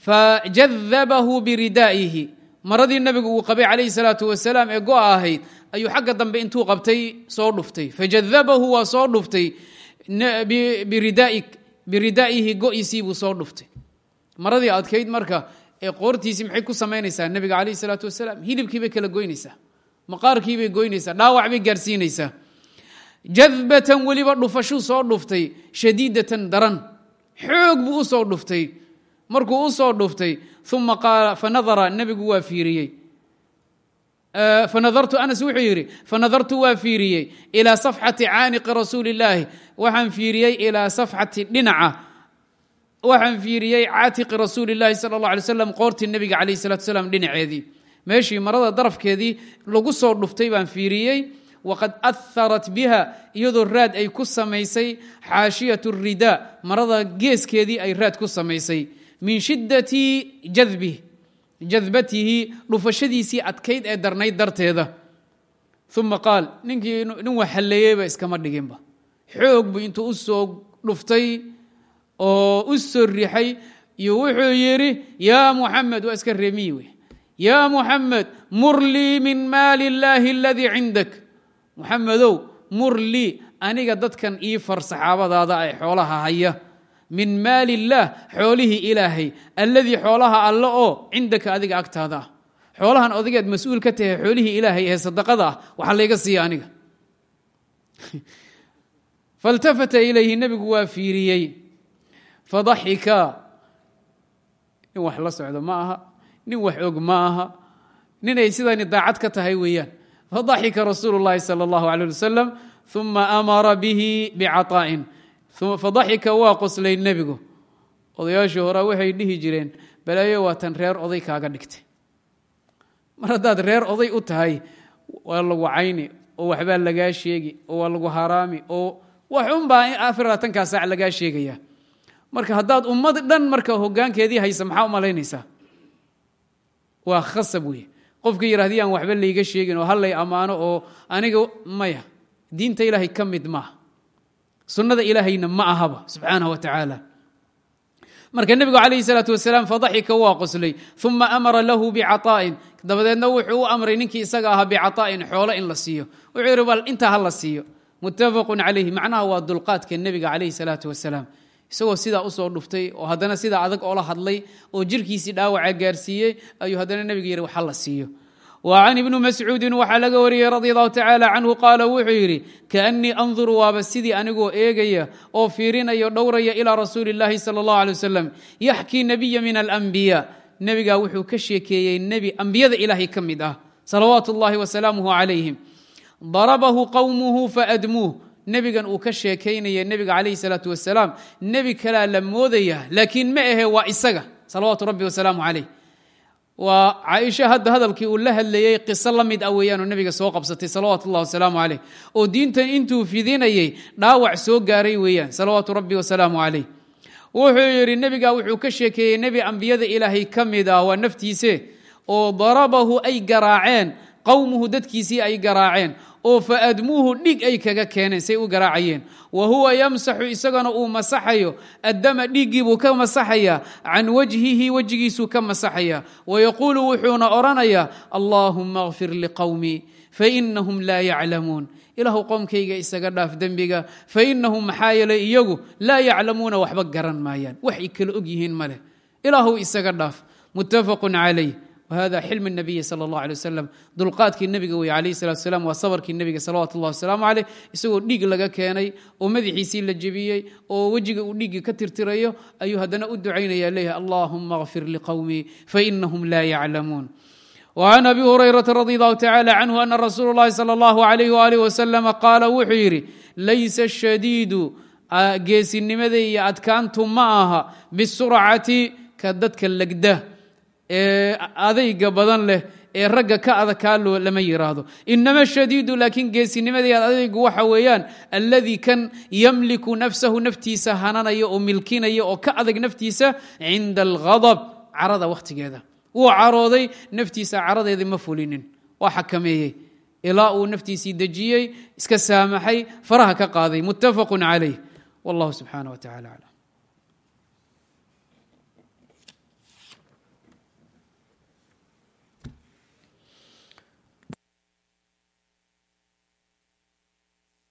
fajadabahu biridaa'ihi maradii nebigu uu qabay calayhi salaatu wasalaam ee go'a ahayd ayuu xagga dambe intuu qabtay soo dhuftay fajadabahu waa soo dhuftay biridaa'ihi go'isii buu soo dhuftay maradii adkayd marka ee qoortiisii maxay ku samaynaysaa nebiga calayhi salaatu wasalaam hilibkii bay kala goynaysaa maqaarkii bay goynaysaa dhaawac bay gaarsiinaysaa jadbatan weliba dhufashuu soo dhuftay shadiidatan daran xoog buu u soo dhuftay markuu u soo dhuftay uma qaala fanadara nebigu waa fiiriyey. Fanadartu anas wuxuu yidhi fanadartu waa fiiriyey ilaa safxati caaniqi rasuuli illaahi waxaan fiiriyey ilaa safxati dhinaca. Waxaan fiiriyey caatiqi rasuuli illaahi sala allah alay slam qoortii salatu salaam dhinaceedii. Meeshii marada darafkeedii lagu soo dhuftay baan fiiriyey waqad aharat biha iyadoo raad ay ku samaysay xaashiyat ridaa marada geeskeedii ay raad ku samaysay min shiddati jadbih jadbatihi dhufashadiisii adkayd ee darnayd darteeda. Uma qaal ninkii nin wax halleeyeyba iskama dhiginba xoog buu intuu u soo dhuftay oo u soo rixay iyo wuxuu yidhi yaa muxamed waa iska reemiyi wey. Yaa muxamed mur lii min maali illaahi aladii cindak. Muxamedow mur lii aniga dadkan ii far saxaabadaada ee xoolaha haya min maali illaah xoolihii ilaahay alladii xoolaha alle oo cindaka adiga agtaada. Ah xoolahan odigeed mas'uul ka tahay xoolihii ilaahay ee sadaqada ah waxaa layga siiya aniga. Faltafata ilayhi nebigu waa fiiriyey. Fadaxika nin wax la socdo ma aha nin wax og ma aha. Nin ay sidani daacad ka tahay weeyaan. Fadaxika rasuulu llahi sala allahu alay wasalam uma amara bihi bicaطaa'in fadaxika waa qoslay nebigu. Odayaashii hore waxay dhihi jireen balaayo waa tan reer oday kaaga dhigtay. Mar haddaad reer oday u tahay waa lagu cayni oo waxbaa lagaa sheegi oo waa lagu haraami oo wax unbaa afar labaatankaa saac lagaa sheegaya. Marka haddaad ummad dhan marka hogaankeedii haysa maxaa u malaynaysaa waa khasab wey qofka yidhahdi aan waxba layga sheegin oo hallay ammaano oo aniga maya diinta ilaahay ka mid maaha sunnada ilaahayna ma ahaba subxaanah wa tacaala marka nebigu calayhi salaatu wasalaam fadaxika waa qoslay uma amara lahu bicaطaa'in dabadeedna wuxuu u amray ninkii isaga ahaa bicaطaa'in xoolo in la siiyo. Wuxuu yidhi bal intaa ha la siiyo. Muttafaqun calayhi macnaha waa dulqaadka nebiga calayhi salaatu wasalaam isagoo sidaa u soo dhuftay oo haddana sidaa adag oola hadlay oo jirkiisii dhaawaca gaarsiiyey ayuu haddana nebiga yidhi wax ha la siiyo can ibni mascuudin waxaa laga wariyey radi allahu tacaala canhu qaala wuxuu yidhi kaannii anduru waaba sidii anigoo eegaya oo fiirinaya dhowraya ilaa rasuuli illaahi sala allahu alay wasalam yaxkii nebiya min alambiya nebigaa wuxuu ka sheekeeyey nebi ambiyada ilaahay ka mid ah salawaatu ullahi wasalaamuhu calayhim darabahu qowmuhu faadmuuh. Nebigan uu ka sheekaynaya nebiga calayhi salaatu wasalaam nebi kalaa la moodaya laakiin waa caaisha hadda hadalkii uu la hadlayey qiso la mid ah weeyaanoo nebiga soo qabsatay salawaatu ullahi wasalaamu caleyh oo diintan intuu fidinayey dhaawac soo gaaray weeyaan salawaatu rabbi wasalaamu caleyh wuxuu yidhi nebiga wuxuu ka sheekeeyey nebi ambiyada ilaahay ka mid ah waa naftiise oo darabahu ay garaaceen qowmuhu dadkiisii ay garaaceen oo fa admuuhu dhig ay kaga keeneen say u garaacayeen. Wa huwa yamsaxu isagana uu masaxayo. Addama dhiiggii buu ka masaxayaa. Can wajhihi wejigiisuu ka masaxaya wayaquulu wuxuuna odhanayaa allaahuma kfir liqowmii fainahum laa yaclamuun. Ilaahu qowmkayga isaga dhaaf dembiga fainahum maxaa yeelay iyagu laa yaclamuuna waxba garan maayaan. Wax ay kala og yihiin ma leh. Ilaahu isaga dhaaf. Muttafaqun calayh whada xilm الnabiyi salى اllah alيه waslm dulqaadkii nebiga wey alayh الsalatu slam waa sabarkii nebiga salawatu اllah wasalaamu aleyh isagoo dhiig laga keenay oo madaxiisii la jebiyey oo wejiga uu dhiiggii ka tirtirayo ayuu haddana u ducaynaya leeyahay allahuma اغfir liqowmii fainahum la yaclamuun وعn abi hurayraةa radي اllahu tacalى canhu ana rasuul اllahi salى اllah عalayh walih waslm qaala wuxuu yidhi laysa shadiidu geesinimada iyo adkaantu ma aha bisurcati ka dadka legda ee adayga badan leh ee ragga ka adagkaa lama yiraahdo. Inama shadiidu laakiin geesinimadii adaygu waxa weeyaan alladii kan yamliku nafsahu naftiisa hananaya oo milkinaya oo ka adag naftiisa cinda alghadab carada wakhtigeeda. Wuu carooday naftiisa caradeedii ma fulinin. Waa xakameeyey. Ilaa uu naftiisii dejiyey iska saamaxay faraha ka qaaday. Muttafaqu calayh. Wallahu subxaanah wa tacala aclam